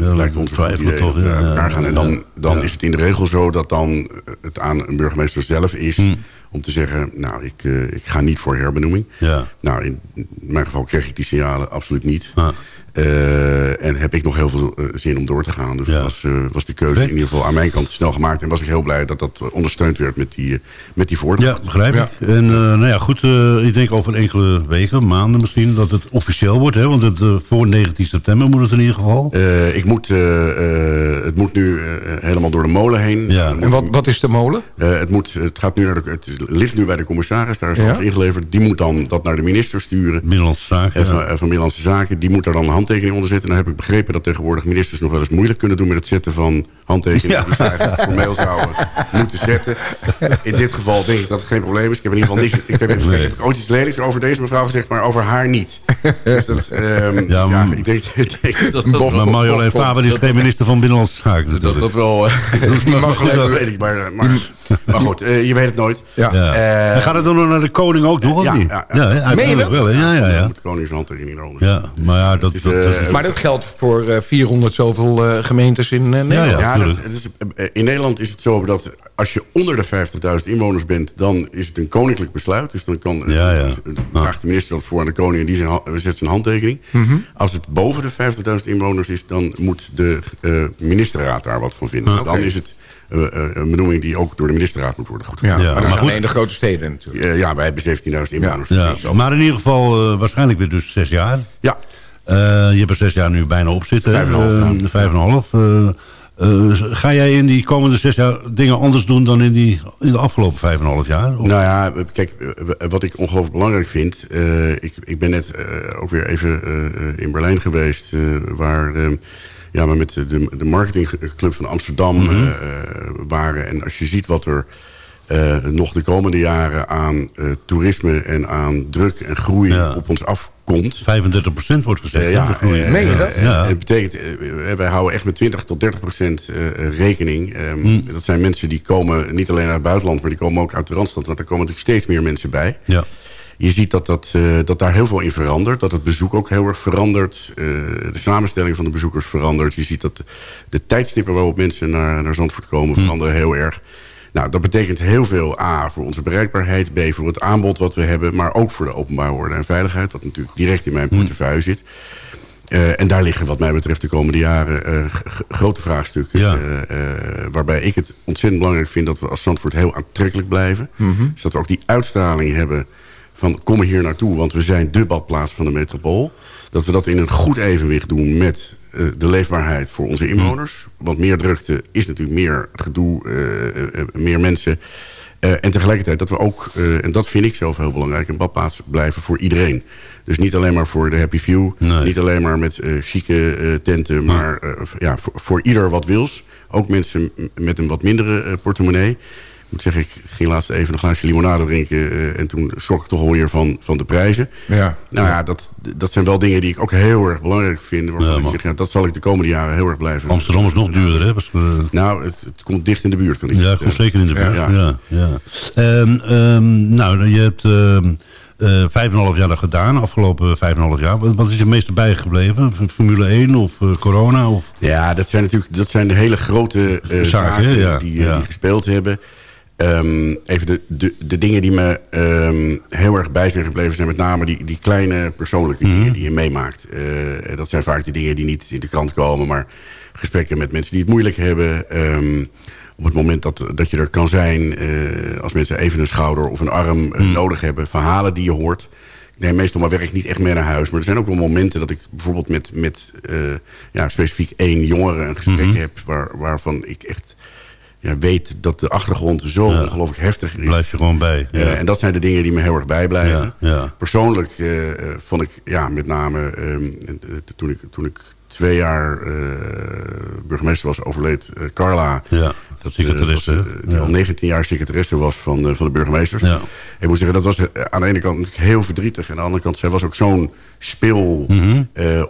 het lijkt ons een idee toch, dat we ja, uit elkaar gaan. En dan, dan is het in de regel zo dat dan het aan een burgemeester zelf is... Hm. Om te zeggen, nou, ik, eh, ik ga niet voor herbenoeming. Ja. Nou, in mijn geval kreeg ik die signalen absoluut niet. Ah. Eh, en heb ik nog heel veel eh, zin om door te gaan. Dus Ja. was, eh, was de keuze in ieder geval aan mijn kant snel gemaakt. En was ik heel blij dat dat ondersteund werd met die, met die Ja, voordracht. begrijp Ja. ik. En eh, nou ja, goed, eh, ik denk over enkele weken, maanden misschien, dat het officieel wordt. Hè? Want het, voor 19 september moet het in ieder geval. Eh, ik moet, het moet nu helemaal door de molen heen. Ja. En wat, wat is de molen? Eh, het, moet, het, gaat nu naar de, het ligt nu bij de commissaris, daar is Ja. alles ingeleverd. Die moet dan dat naar de minister sturen. Binnenlandse zaken. van, van Binnenlandse Zaken. Die moet daar dan een handtekening onder zetten. En dan heb ik begrepen dat tegenwoordig ministers nog wel eens moeilijk kunnen doen met het zetten van handtekeningen. Ja. Die ze eigenlijk formeel zouden moeten zetten. In dit geval denk ik dat het geen probleem is. Ik heb in ieder geval niks. Ik heb, ik Nee. heb ooit iets lelijks over deze mevrouw gezegd, maar over haar niet. Dus dat, ehm, Ja, ik denk, ik denk dat dat maar Marjolein Faber is geen minister van Binnenlandse Zaken dat, natuurlijk. dat wel. eh, mag dat weet ik. Maar, maar, maar goed, eh, je weet het nooit. Ja. ja. Eh, gaat het dan nog naar de koning ook nog, of ja, niet? ja, ja. uiteindelijk wel? Ja, ja, Dan ja. moet de koning zijn handtekening eronder Ja, maar ja, dat, is, dat, eh, dat- Maar dat geldt voor eh, 400 zoveel eh, gemeentes in eh, Nederland. Ja, Ja, dat, is, in Nederland is het zo dat als je onder de 50.000 inwoners bent... dan is het een koninklijk besluit. Dus dan kan, Ja, ja. vraagt de minister dat voor aan de koning... en die zijn, zet zijn handtekening. Mhm. Als het boven de 50.000 inwoners is... dan moet de eh, ministerraad daar wat van vinden. Dan is het een benoeming die ook door de ministerraad moet worden Ja, goedgekeurd. maar dat maar alleen de grote steden natuurlijk. Eh, ja, wij hebben 17.000 inwoners. Ja, Dus maar in ieder geval eh, waarschijnlijk weer dus zes jaar. ja, Eh, je hebt er zes jaar nu bijna op zitten. Vijf en een half, Eh, ja. vijf en een half. Eh, eh, ga jij in die komende zes jaar dingen anders doen dan in, die, in de afgelopen vijf en een half jaar? Of- Nou ja, kijk, eh, wat ik ongelooflijk belangrijk vind... eh, ik, ik ben net eh, ook weer even eh, in Berlijn geweest... eh, waar eh, ja, we met de, de marketingclub van Amsterdam Mhm. eh, eh, waren. En als je ziet wat er eh, nog de komende jaren aan eh, toerisme... en aan druk en groei Ja. op ons afkomt... 35% wordt gezegd. De ja, groei. Meen je dat? Ja. Het betekent, wij houden echt met 20 tot 30 procent eh, rekening. Ehm, Hm. Dat zijn mensen die komen niet alleen uit het buitenland... maar die komen ook uit de Randstad. Want er komen natuurlijk steeds meer mensen bij. Ja. Je ziet dat, dat, eh, dat daar heel veel in verandert. Dat het bezoek ook heel erg verandert. Eh, de samenstelling van de bezoekers verandert. Je ziet dat de, de tijdstippen waarop mensen naar, naar Zandvoort komen... veranderen heel erg. Nou, dat betekent heel veel A voor onze bereikbaarheid... B voor het aanbod wat we hebben... maar ook voor de openbare orde en veiligheid... wat natuurlijk direct in mijn portefeuille zit. Eh, en daar liggen wat mij betreft de komende jaren grote vraagstukken. Ja. waarbij ik het ontzettend belangrijk vind dat we als Zandvoort heel aantrekkelijk blijven. Dus dat we ook die uitstraling hebben van kom hier naartoe, want we zijn de badplaats van de metropool. Dat we dat in een goed evenwicht doen met eh, de leefbaarheid voor onze inwoners. Want meer drukte is natuurlijk meer gedoe, eh, eh, meer mensen. En tegelijkertijd dat we ook, en dat vind ik zelf heel belangrijk... een badplaats blijven voor iedereen. Dus niet alleen maar voor de happy view. Nee. Niet alleen maar met chique tenten. Maar ja, voor, voor ieder wat wils. Ook mensen met een wat mindere portemonnee. Ik moet zeggen, ik ging laatst even een glaasje limonade drinken... eh, en toen schrok ik toch alweer van, van de prijzen. Ja. Nou ja, dat, dat zijn wel dingen die ik ook heel erg belangrijk vind. Waarvan Ja, ik zeg, ja, dat zal ik de komende jaren heel erg blijven. Amsterdam is nog duurder, hè? Was, eh, Nou, het, het komt dicht in de buurt, kan ik ja, zeggen. komt zeker in de buurt. Ja. Ja. Ja, Ehm, ehm, nou, je hebt ehm, eh, vijf en een half jaar dat gedaan, afgelopen vijf en een half jaar. Wat, is je meeste bijgebleven? Formule 1 of eh, corona? Of... Ja, dat zijn natuurlijk dat zijn de hele grote eh, Zaken, zaken, ja, die, ja. die gespeeld hebben. Ehm, even de, de, de dingen die me ehm, heel erg bij zijn gebleven... zijn met name die, die kleine persoonlijke Mhm. dingen die je meemaakt. Eh, dat zijn vaak de dingen die niet in de krant komen... maar gesprekken met mensen die het moeilijk hebben... Ehm, op het moment dat, dat je er kan zijn... eh, als mensen even een schouder of een arm eh, Mhm. nodig hebben... verhalen die je hoort... Ik neem meestal mijn werk niet echt mee naar huis. Maar er zijn ook wel momenten dat ik bijvoorbeeld met, met ja, specifiek één jongere een gesprek Mhm. heb... Waar, waarvan ik echt ja, weet dat de achtergrond zo Ja. ongelooflijk heftig is. Blijf je gewoon bij. Ja. Eh, en dat zijn de dingen die me heel erg bijblijven. Ja, ja. Persoonlijk eh, vond ik ja, met name ehm, eh, toen, ik, toen ik twee jaar burgemeester was, overleed Carla. Ja, Dat, secretaresse, was, die Ja. al 19 jaar secretaresse was van, van de burgemeesters. Ja. Ik moet zeggen, dat was aan de ene kant natuurlijk heel verdrietig. En aan de andere kant, zij was ook zo'n spil Mhm.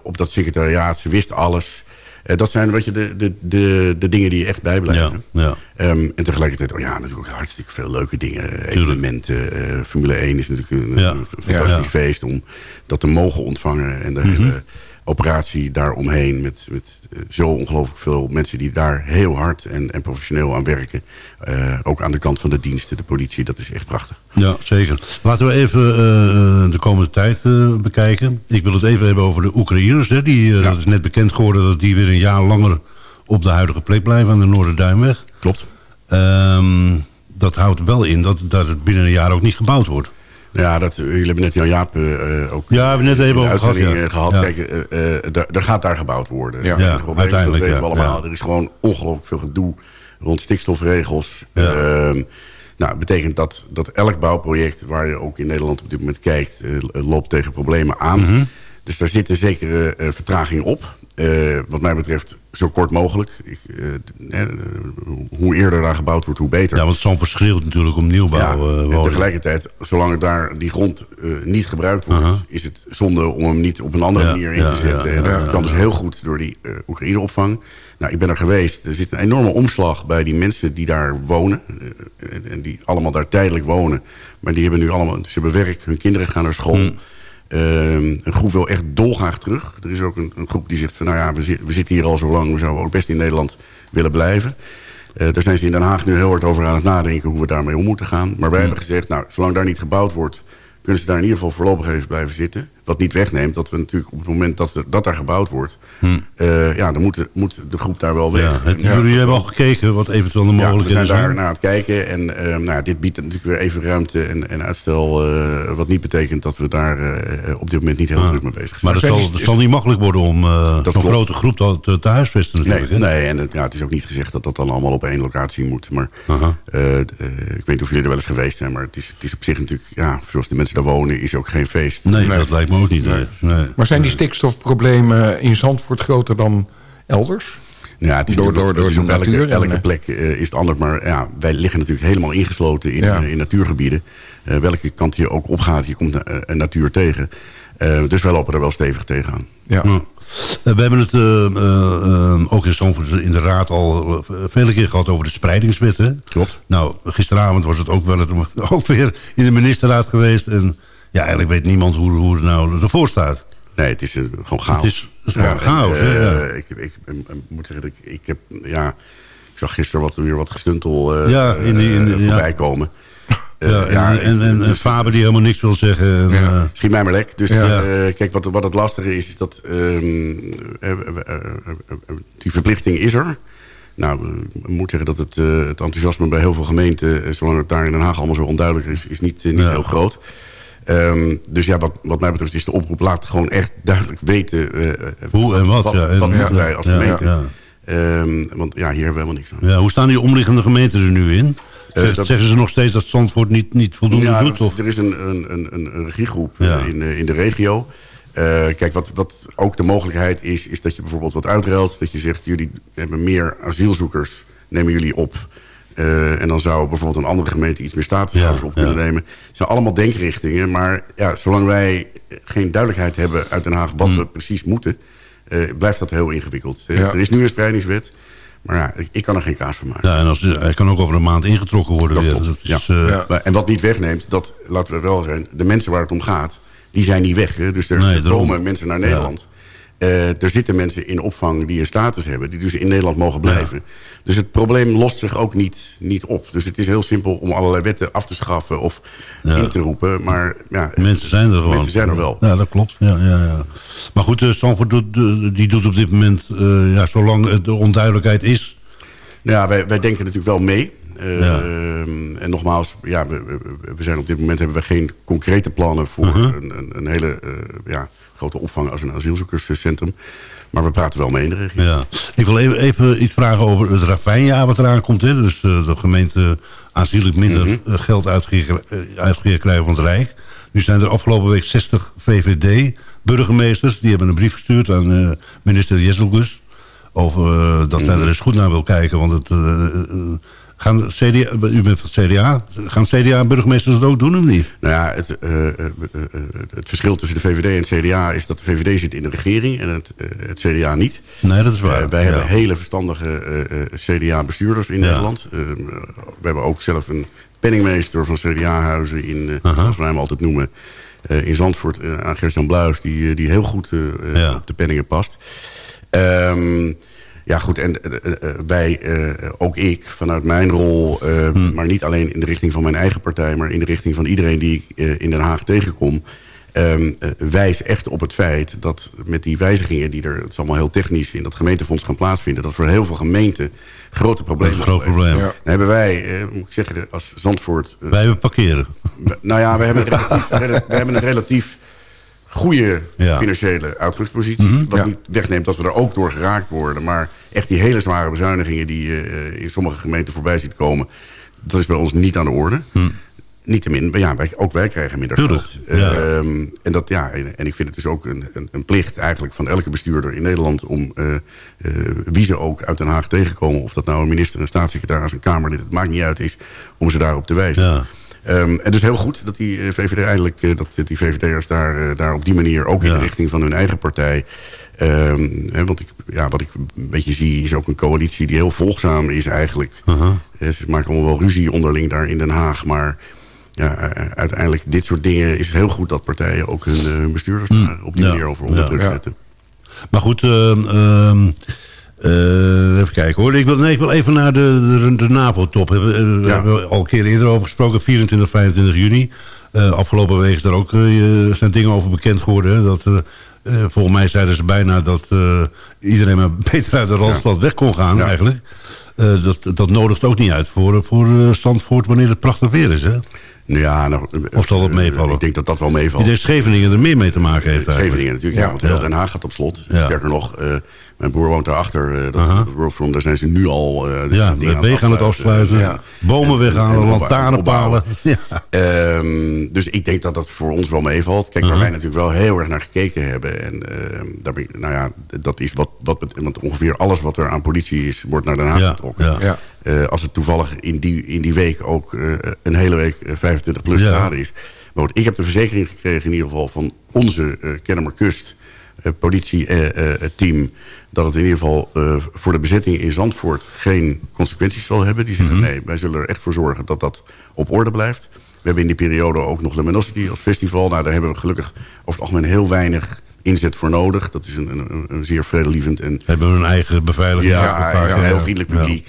op dat secretariaat. Ze wist alles. Eh, dat zijn je, de, de, de, de dingen die je echt bijblijven. Ja, ja. Ehm, en tegelijkertijd, oh ja, natuurlijk ook hartstikke veel leuke dingen. Evenementen. eh, Formule 1 is natuurlijk een, Ja. een fantastisch. Mhm. feest om dat te mogen ontvangen. En de hele operatie daaromheen met, met eh, zo ongelooflijk veel mensen die daar heel hard en, en professioneel aan werken. Eh, ook aan de kant van de diensten, de politie, dat is echt prachtig. Ja, zeker. Laten we even eh, de komende tijd bekijken. Ik wil het even hebben over de Oekraïners. Hè. Die, Dat is net bekend geworden dat die weer een jaar langer op de huidige plek blijven aan de Noorderduinweg. Klopt. Ehm, dat houdt wel in dat, dat het binnen een jaar ook niet gebouwd wordt. Ja, dat, jullie hebben net Jan Jaap eh, eh, ook Ja, we hebben net even de gehad, uitzending ja. eh, gehad. Ja. Kijk, eh, eh, er gaat daar gebouwd worden. Ja. Uiteindelijk, Dat weten we ja. allemaal. Ja. Er is gewoon ongelooflijk veel gedoe rond stikstofregels. Ehm, nou, dat betekent dat, dat elk bouwproject waar je ook in Nederland op dit moment kijkt... loopt tegen problemen aan. Mhm. Dus daar zit een zekere eh, vertraging op. Eh, wat mij betreft zo kort mogelijk. Ik, eh, eh, hoe eerder daar gebouwd wordt, hoe beter. Ja, want zo'n verschilt natuurlijk om nieuwbouw. Ja, en tegelijkertijd, zolang daar die grond niet gebruikt wordt... is het zonde om hem niet op een andere Ja, manier in te zetten. en dat kan dus heel goed door die Oekraïne-opvang. Nou, ik ben er geweest. Er zit een enorme omslag bij die mensen die daar wonen. en- en die allemaal daar tijdelijk wonen. Maar die hebben nu allemaal... Ze hebben werk, hun kinderen gaan naar school... Hmm. Ehm, een groep wil echt dolgraag terug. Er is ook een, een groep die zegt van... nou ja, we, we zitten hier al zo lang... we zouden ook best in Nederland willen blijven. Eh, daar zijn ze in Den Haag nu heel hard over aan het nadenken... hoe we daarmee om moeten gaan. Maar wij hebben gezegd, nou, zolang daar niet gebouwd wordt... kunnen ze daar in ieder geval voorlopig even blijven zitten. Wat niet wegneemt dat we natuurlijk op het moment dat, dat daar gebouwd wordt... Hm. eh, ja, dan moet, moet de groep daar wel weg. Ja, het- En- jullie hebben al gekeken wat eventueel de ja, we mogelijkheden zijn daar zijn. naar aan het kijken. En eh, nou, ja, dit biedt natuurlijk weer even ruimte en, en uitstel. eh, wat niet betekent dat we daar eh, op dit moment niet heel druk mee bezig zijn. Maar het zal, het zal niet makkelijk worden om eh, zo'n grote groep te, te, te huisvesten Nee, natuurlijk. hè? nee en het, ja, het is ook niet gezegd dat dat dan allemaal op één locatie moet. Maar ik weet niet of jullie er wel eens geweest zijn. Maar het is, het is op zich natuurlijk, ja, zoals de mensen daar wonen, is ook geen feest. Nee, dat lijkt me ook niet. Nee. Nee. Maar zijn die stikstofproblemen in Zandvoort groter dan elders? Ja, het is, Door- door, door- door elke, natuur en, elke eh, plek eh, is het anders. Maar ja, wij liggen natuurlijk helemaal ingesloten in, Ja. eh, in natuurgebieden. Eh, welke kant je ook opgaat, je komt een natuur tegen. Eh, dus wij lopen er wel stevig tegenaan. Ja. Ja. We hebben het eh, eh, eh, ook in Zandvoort in de raad al vele keer gehad over de spreidingswet. Hè? Klopt. Nou, gisteravond was het ook, wel het, ook weer in de ministerraad geweest. En ja, eigenlijk weet niemand hoe, hoe het nou ervoor staat. Nee, het is eh, gewoon chaos. Het is, het is gewoon Ja, chaos. en, hè, eh, ja. ik, ik, moet zeggen, ik, ik heb, ja, ik zag gisteren wat, weer wat gestuntel eh, Ja, in die- in die- eh, ja. voorbij komen. Eh, Ja, en, ja, en, en, en Faber die helemaal niks wil zeggen. En, eh, Schiet mij maar lek. Dus Ja. eh, kijk, wat, wat het lastige is, is dat ehm, eh, eh, eh, eh, die verplichting is er. Nou, eh, ik moet zeggen dat het, eh, het enthousiasme bij heel veel gemeenten, eh, zolang het daar in Den Haag allemaal zo onduidelijk is, is niet, eh, niet Ja. heel groot. Ehm, dus ja, wat, wat mij betreft is de oproep, laat gewoon echt duidelijk weten eh, Hoe en wat, Wat, ja, wat moeten wij als gemeente? ja. Ehm, want ja, hier hebben we helemaal niks aan. ja, hoe staan die omliggende gemeenten er nu in? Eh, dat- Zeggen ze nog steeds dat Zandvoort niet, niet voldoende Ja, doet? Of? er is een, een, een, een regiegroep in, in de regio. Kijk, wat, wat ook de mogelijkheid is, is dat je bijvoorbeeld wat uitruilt. Dat je zegt, jullie hebben meer asielzoekers, nemen jullie op. Eh, en dan zou bijvoorbeeld een andere gemeente iets meer statushouders Ja, op kunnen ja. nemen. Het zijn allemaal denkrichtingen. Maar ja, zolang wij geen duidelijkheid hebben uit Den Haag wat Hmm. we precies moeten... eh, blijft dat heel ingewikkeld. Eh, Ja. Er is nu een spreidingswet. Maar ja, ik, ik kan er geen kaas van maken. Ja, en als, hij kan ook over een maand ingetrokken worden Dat weer. Dat is, eh, En wat niet wegneemt, dat laten we wel zijn... de mensen waar het om gaat, die zijn niet weg. Hè? Dus er, Nee, daarom. komen mensen naar Nederland. Eh, er zitten mensen in opvang die een status hebben... die dus in Nederland mogen blijven. Dus het probleem lost zich ook niet, niet op. Dus het is heel simpel om allerlei wetten af te schaffen... of Ja. in te roepen. Maar ja, Mensen zijn er gewoon. Mensen zijn er wel. Ja, dat klopt. Ja, ja, ja. Maar goed, uh, Stanford doet, eh, die doet op dit moment... eh, ja, zolang de onduidelijkheid is... Nou ja, wij, wij denken natuurlijk wel mee. Eh, Ja. En nogmaals, ja, we, we- zijn op dit moment hebben we geen concrete plannen voor Uh-huh. een, een, een hele eh, ja, grote opvang als een asielzoekerscentrum. Maar we praten wel mee in de regio. Ja. Ik wil even, even iets vragen over het ravijnjaar wat eraan komt. Hè? Dus eh, de gemeente aanzienlijk minder Mhm. eh, geld uitgegeven, eh, krijgen van het Rijk. Nu zijn er afgelopen week 60 VVD-burgemeesters... die hebben een brief gestuurd aan minister Jesselgus... over dat zij er eens goed naar wil kijken. Want het, gaan CDA, u bent van het CDA. Gaan CDA-burgemeesters het ook doen of niet? Nou ja, het, eh, eh, eh, het verschil tussen de VVD en het CDA is dat de VVD zit in de regering en het, het CDA niet. Nee, dat is waar. Wij Ja. hebben hele verstandige CDA-bestuurders in Ja. Nederland. We hebben ook zelf een penningmeester van CDA-huizen in, zoals wij hem altijd noemen, in Zandvoort, aan Gert-Jan Bluis, die, die heel goed Ja. op de penningen past. Ehm, ja, goed, en eh, eh, eh, wij, ook ik, vanuit mijn rol... eh, Hmm. maar niet alleen in de richting van mijn eigen partij... maar in de richting van iedereen die ik eh, in Den Haag tegenkom... ehm, eh, wijs echt op het feit dat met die wijzigingen... die er, het is allemaal heel technisch, in dat gemeentefonds gaan plaatsvinden... dat voor heel veel gemeenten grote problemen Dat is een groot probleem. Dan hebben wij, eh, moet ik zeggen, als Zandvoort... Wij hebben parkeren. nou ja, we hebben een relatief, rela- we hebben een relatief goede Ja. financiële uitgangspositie. Mhm. Wat Ja. niet wegneemt dat we er ook door geraakt worden. Maar echt die hele zware bezuinigingen die je eh, in sommige gemeenten voorbij ziet komen... dat is bij ons niet aan de orde. Niettemin, maar ja, wij, ook wij krijgen minder geld. ja. Ehm, en, dat, ja, en, en ik vind het dus ook een, een, een plicht eigenlijk van elke bestuurder in Nederland... om eh, eh, wie ze ook uit Den Haag tegenkomen... of dat nou een minister, een staatssecretaris, een kamerlid... het maakt niet uit is, om ze daarop te wijzen. Ehm, en dus heel goed dat die eh, VVD eindelijk, eh, dat die VVD'ers daar, eh, daar op die manier ook in de richting van hun eigen partij. ehm, hè, want ik, ja, wat ik een beetje zie is ook een coalitie die heel volgzaam is eigenlijk. Ze maken allemaal wel ruzie onderling daar in Den Haag, maar ja, uiteindelijk dit soort dingen is het heel goed dat partijen ook hun, bestuurders daar op die Ja. manier over onder druk Ja. zetten. Maar goed, ehm, eh, even kijken hoor. Ik wil, nee, ik wil even naar de, de, de NAVO-top. We, hebben- we Ja. hebben al een keer eerder over gesproken, 24, 25 juni. Eh, afgelopen week is er ook eh, zijn dingen over bekend geworden. Hè, dat, eh, eh, volgens mij zeiden ze bijna dat eh, iedereen maar beter uit de Randstad weg kon gaan eigenlijk. Eh, dat, dat nodigt ook niet uit voor, voor eh, Zandvoort wanneer het prachtig weer is. Hè? Ja, nou, Of zal eh, meevallen? Ik denk dat dat wel meevalt. Ik denk Scheveningen er meer mee te maken heeft eigenlijk. Scheveningen natuurlijk, ja, want heel Den Haag gaat op slot. Sterker nog, eh, mijn broer woont daarachter. eh dat, Worldfront, daar zijn ze nu al uh, Ja, de wegen aan het afsluiten. Bomen weghalen, lantaarnpalen. Ja. Ehm, dus ik denk dat dat voor ons wel meevalt. Kijk, waar wij natuurlijk wel heel erg naar gekeken hebben. En ehm, daar ben ik, nou ja, dat is wat, wat... Want ongeveer alles wat er aan politie is, wordt naar Den Haag Ja, getrokken. ja. Ja. Eh, als het toevallig in die, in die week ook eh, een hele week eh, 25 plus Ja. graden is. Maar goed, ik heb de verzekering gekregen in ieder geval van onze uh, Kennemerkust uh, politie-team... dat het in ieder geval voor de bezetting in Zandvoort geen consequenties zal hebben. Die zeggen, Mhm. nee, wij zullen er echt voor zorgen dat dat op orde blijft. We hebben in die periode ook nog Luminosity als festival. Nou, daar hebben we gelukkig over het algemeen heel weinig inzet voor nodig. Dat is een, een, een zeer vredelievend en... Hebben hun eigen beveiliging. Ja, ja, een heel vriendelijk Ja.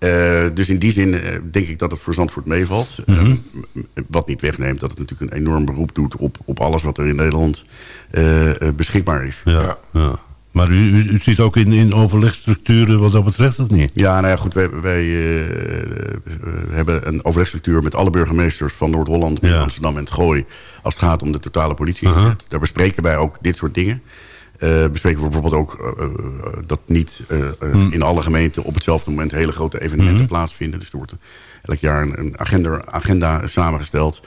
Uh, dus in die zin uh, denk ik dat het voor Zandvoort meevalt. Mhm. Uh, wat niet wegneemt dat het natuurlijk een enorm beroep doet... op, op alles wat er in Nederland uh, beschikbaar is. Ja, ja. Maar u, u, u zit ook in, in overlegstructuren wat dat betreft, of niet? Ja, nou ja, goed. Wij, wij hebben een overlegstructuur met alle burgemeesters van Noord-Holland... Ja. Amsterdam en het Gooi... als het gaat om de totale politie -huh. Daar bespreken wij ook dit soort dingen. Uh, bespreken we bijvoorbeeld ook uh, uh, dat niet hmm. in alle gemeenten op hetzelfde moment hele grote evenementen hmm. plaatsvinden. Dus er wordt elk jaar een, een agenda, agenda samengesteld.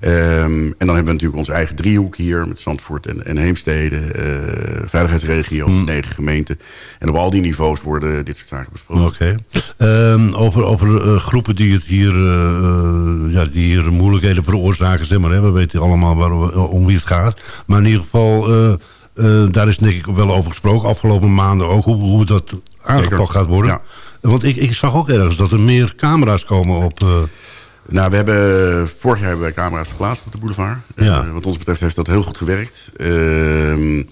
Um, en dan hebben we natuurlijk onze eigen driehoek hier met Zandvoort en, en Heemstede, veiligheidsregio, hmm. negen gemeenten. En op al die niveaus worden dit soort zaken besproken. Oké. Okay. Um, over over groepen die het hier, ja, die hier moeilijkheden veroorzaken, zeg maar. Hè. We weten allemaal waar, om wie het gaat. Maar in ieder geval... Uh, daar is denk ik wel over gesproken. Afgelopen maanden ook. Hoe, hoe dat aangepakt gaat worden. Ja. Want ik, ik zag ook ergens dat er meer camera's komen op... Uh... Nou, we hebben, vorig jaar hebben wij camera's geplaatst op de boulevard. Ja. Uh, wat ons betreft heeft dat heel goed gewerkt. Ehm,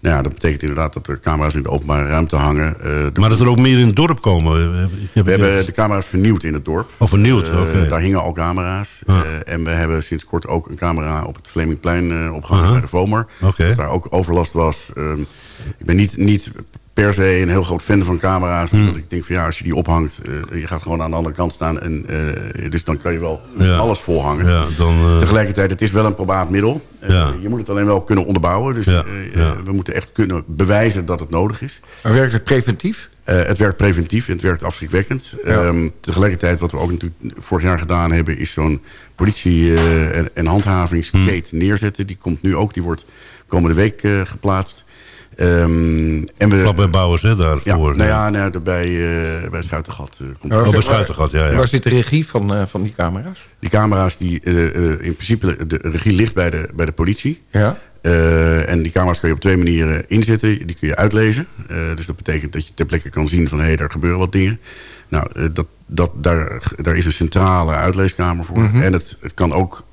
nou ja, dat betekent inderdaad dat er camera's in de openbare ruimte hangen. maar dat er ook meer in het dorp komen? Heb we hebben de camera's vernieuwd in het dorp. Oh, vernieuwd, oké. Okay. Daar hingen al camera's. Ah. en we hebben sinds kort ook een camera op het Flemingplein opgehangen uh -huh. bij de Vomer. Okay. Dat daar ook overlast was. Um, ik ben niet, niet per se een heel groot fan van camera's. Hmm. Omdat ik denk van ja, als je die ophangt... Uh, je gaat gewoon aan de andere kant staan. En, uh, dus dan kan je wel ja. alles volhangen. Ja, dan, uh... Tegelijkertijd, het is wel een probaat middel. Ja. Je moet het alleen wel kunnen onderbouwen. Dus we moeten echt kunnen bewijzen dat het nodig is. Maar werkt het preventief? het werkt preventief en het werkt afschrikwekkend. Um, tegelijkertijd, wat we ook natuurlijk vorig jaar gedaan hebben... is zo'n politie- en, en handhavingskate Hmm. neerzetten. Die komt nu ook, die wordt komende week geplaatst. Um, en we, bij Bouwers, hè, daarvoor. Ja, nou ja, nou, bij, uh, bij Schuitengat. Uh, komt oh, bij Schuitengat, ja, ja. Waar zit de regie van, uh, van die camera's? Die camera's, die, in principe, de regie ligt bij de, bij de politie. Ja. en die camera's kun je op twee manieren inzetten. Die kun je uitlezen. dus dat betekent dat je ter plekke kan zien van... hé, hey, daar gebeuren wat dingen. Nou, dat, dat, daar, daar is een centrale uitleeskamer voor. Mhm. Mm -hmm. En het, het kan ook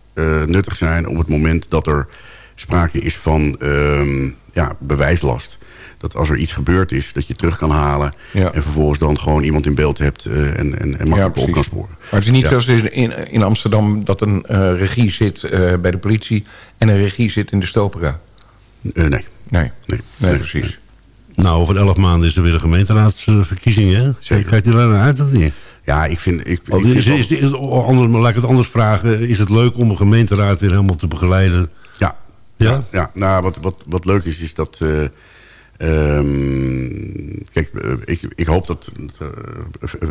nuttig zijn op het moment dat er sprake is van um, ja, bewijslast. Dat als er iets gebeurd is, dat je terug kan halen... Ja. en vervolgens dan gewoon iemand in beeld hebt uh, en, en, en makkelijk ja, op kan sporen. Maar het is niet ja. zoals in, in Amsterdam dat een uh, regie zit uh, bij de politie... en een regie zit in de stopera? nee. Nee. Nee. nee, nee precies. Nee. Nou, over elf maanden is er weer een gemeenteraadsverkiezing, hè? Zeker. Kijkt u daar naar uit of niet? Ja, ik vind... Ik, oh, ik is, vind is, is, anders, laat ik het anders vragen. Is het leuk om een gemeenteraad weer helemaal te begeleiden? Ja. Ja? nou, wat, wat, wat leuk is, is dat... Uh, um, kijk, ik, ik hoop dat uh,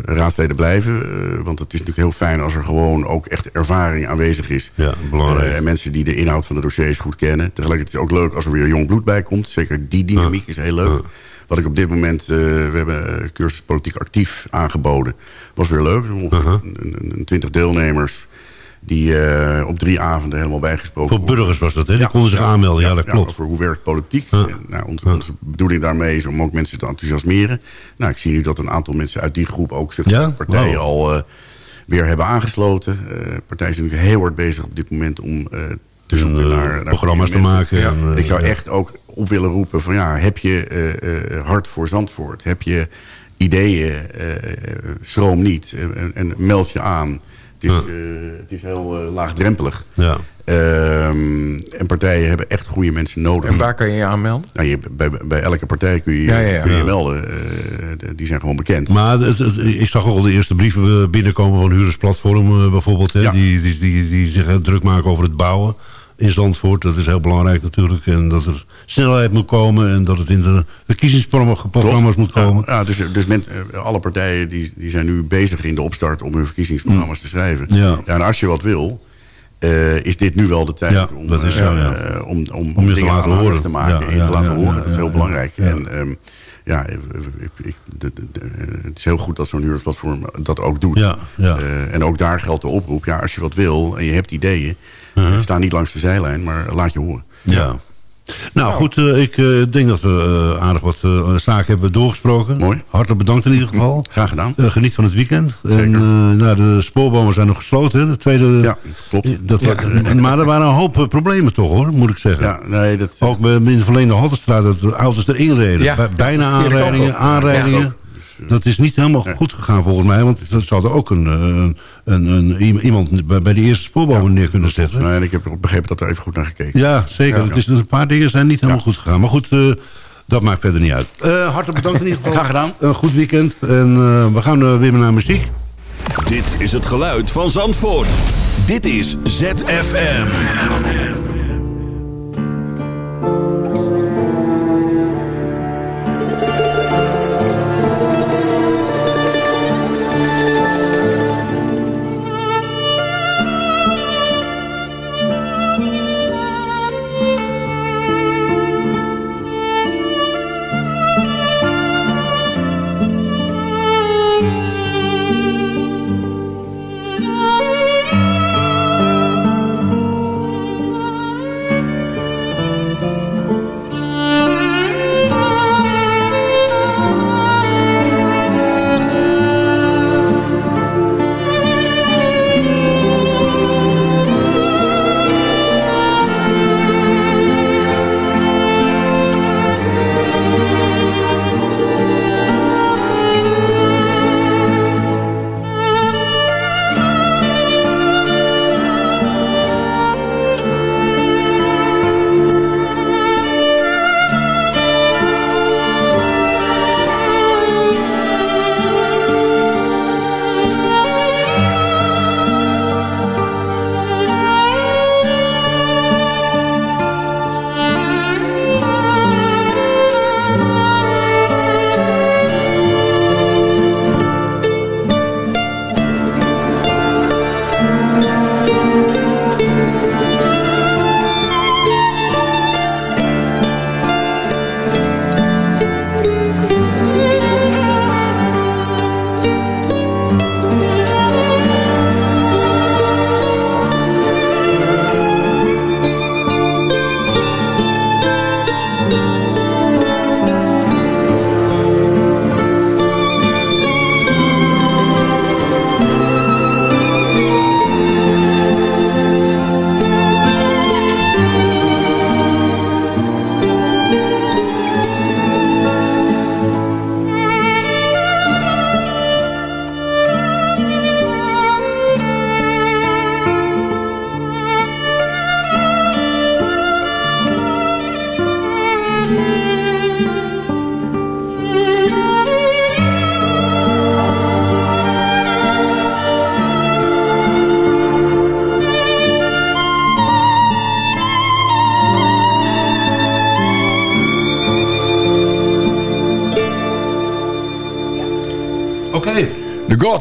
raadsleden blijven. Uh, want het is natuurlijk heel fijn als er gewoon ook echt ervaring aanwezig is. Ja, belangrijk. en mensen die de inhoud van de dossiers goed kennen. Tegelijkertijd is het ook leuk als er weer jong bloed bij komt. Zeker die dynamiek is heel leuk. Wat ik op dit moment, we hebben cursus politiek actief aangeboden. Was weer leuk. Ongeveer een twintig deelnemers die uh, op drie avonden helemaal bijgesproken Voor burgers was dat, hè? Die ja, konden zich ja, aanmelden, ja, ja dat klopt. voor hoe werkt politiek. En, nou, onze, onze, bedoeling daarmee is om ook mensen te enthousiasmeren. Nou, ik zie nu dat een aantal mensen uit die groep ook zich ja? partijen wow. al uh, weer hebben aangesloten. Uh, partijen zijn natuurlijk heel hard bezig op dit moment om te zoeken naar, naar programma's te maken. En, ik zou echt ook op willen roepen van ja, heb je hart voor Zandvoort? Heb je ideeën? schroom niet en, en meld je aan. Het is, eh, het is heel eh, laagdrempelig. Ja. Ehm, en partijen hebben echt goede mensen nodig. En waar kan je je aanmelden? Nou, je, bij, bij elke partij kun je Ja, ja, ja. kun je Ja. melden. Eh, die zijn gewoon bekend. Maar het- het- ik zag ook al de eerste brieven binnenkomen van Huurdersplatform eh, bijvoorbeeld. Hè, Ja. die, die, die, die zich druk maken over het bouwen in Zandvoort. Dat is heel belangrijk natuurlijk. En dat er snelheid moet komen en dat het in de verkiezingsprogramma's moet komen. Ja, dus, dus men, eh, alle partijen die, die zijn nu bezig in de opstart om hun verkiezingsprogramma's te schrijven. Ja. en als je wat wil, eh, is dit nu wel de tijd Ja, om, dat is eh, ja. eh, om, om, Om je te dingen laten te maken Ja, en te laten horen. dat is heel belangrijk. En ehm, ja, ik, ik, de, de, de- het is heel goed dat zo'n huurplatform dat ook doet. En ook daar geldt de oproep. Ja, als je wat wil en je hebt ideeën, eh, sta niet langs de zijlijn, maar laat je horen. Ja. Nou goed, eh, ik eh, denk dat we eh, aardig wat zaken hebben doorgesproken. Mooi. Hartelijk bedankt in ieder geval. Graag gedaan. Geniet van het weekend. Zeker. En nou, de spoorbomen zijn nog gesloten. Hè? De tweede, Ja, klopt. Dat, Maar er waren een hoop problemen toch hoor, moet ik zeggen. Ja, nee, dat, Ook in de verlengde Haltestraat dat de auto's erin reden. Ja. Bij- Bijna aanrijdingen, aanrijdingen. Ja, ook. dat is niet helemaal goed gegaan volgens mij. Want ze hadden ook een, eh, een, een, een- iemand bij de eerste spoorbomen neer kunnen zetten. nee, ik heb begrepen dat er even goed naar gekeken Ja, zeker. Het is, een paar dingen zijn niet helemaal goed gegaan. Maar goed, eh, dat maakt verder niet uit. Eh, hartelijk bedankt in ieder geval. Graag gedaan. Een goed weekend. En eh, we gaan eh, weer naar muziek. Dit is het geluid van Zandvoort. Dit is ZFM.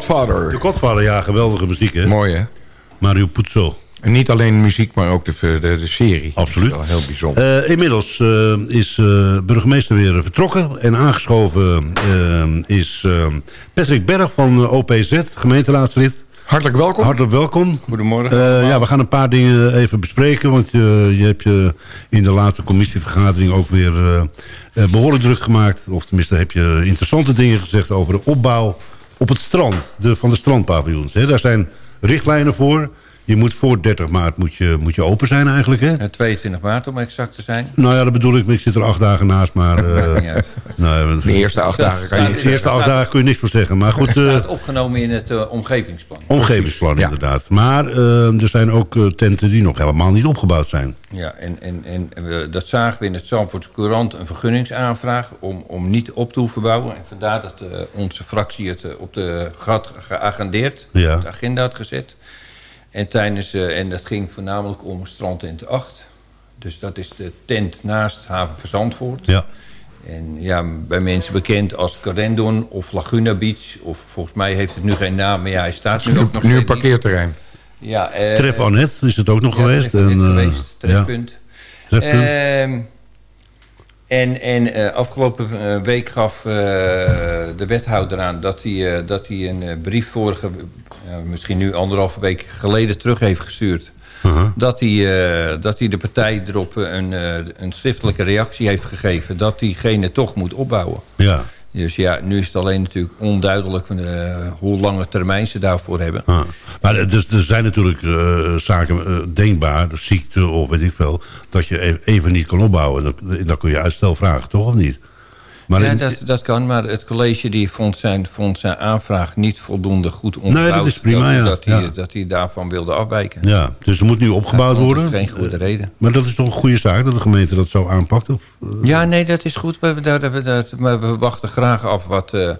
Godfather. De Godfather, ja, geweldige muziek hè. Mooi hè? Mario Puzo. En niet alleen muziek, maar ook de, de, de serie. Absoluut. Dat is wel heel bijzonder. Eh, inmiddels eh, is eh, burgemeester weer vertrokken. En aangeschoven is Patrick Berg van OPZ, gemeenteraadslid. Hartelijk welkom. Hartelijk welkom. Goedemorgen. Ja, we gaan een paar dingen even bespreken. Want je, je hebt je in de laatste commissievergadering ook weer eh, eh, behoorlijk druk gemaakt. Of tenminste heb je interessante dingen gezegd over de opbouw op het strand. De, van de strandpaviljoens. Daar zijn richtlijnen voor. Je moet voor 30 maart moet je, moet je open zijn eigenlijk, hè? En 22 maart om exact te zijn. Nou ja, dat bedoel ik. Ik zit er acht dagen naast, maar... eh, nou, De eerste acht dagen kan je... De eerste acht dagen kun je niks voor zeggen. Maar goed, Het eh, staat opgenomen in het eh, omgevingsplan. omgevingsplan inderdaad. Maar eh, er zijn ook eh, tenten die nog helemaal niet opgebouwd zijn. Ja, en, en, en we, dat zagen we in het Zandvoortse Courant een vergunningsaanvraag om, om niet op te hoeven bouwen. En vandaar dat eh, onze fractie het eh, op de had geagendeerd, Ja. op de agenda had gezet. En, tijdens, eh, en dat ging voornamelijk om strandtent 8. Dus dat is de tent naast Haven van Zandvoort. Ja. En ja, bij mensen bekend als Carendon of Laguna Beach. Of volgens mij heeft het nu geen naam, maar ja, hij staat nu ook nog Nu een parkeerterrein. Ja, eh, Tref Annette is het ook nog ja, geweest. Tref En, eh, geweest, trefpunt. Ja. Trefpunt. En en eh, afgelopen eh, week gaf eh, de wethouder aan dat hij, dat hij een brief vorige, misschien nu anderhalve week geleden terug heeft gestuurd. Uh-huh. Dat, hij, dat hij de partij erop een, een schriftelijke reactie heeft gegeven dat diegene toch moet opbouwen. ja. Dus ja, nu is het alleen natuurlijk onduidelijk eh, hoe lange termijn ze daarvoor hebben. Ah. Maar er, dus er zijn natuurlijk eh, zaken eh, denkbaar, ziekte of weet ik veel, dat je e- even niet kan opbouwen. Dan, dan kun je uitstel vragen, toch of niet? Maar ja, in- dat, dat kan, maar het college die vond, zijn, vond zijn aanvraag niet voldoende goed onderbouwd. Nee, dat is prima, dat, ja. dat, hij, Ja. dat hij daarvan wilde afwijken. ja, dus er moet nu opgebouwd worden. geen goede reden. Maar dat is toch een goede zaak dat de gemeente dat zo aanpakt? Of, eh? Ja, nee, dat is goed. We, we, we, maar we wachten graag af wat, eh,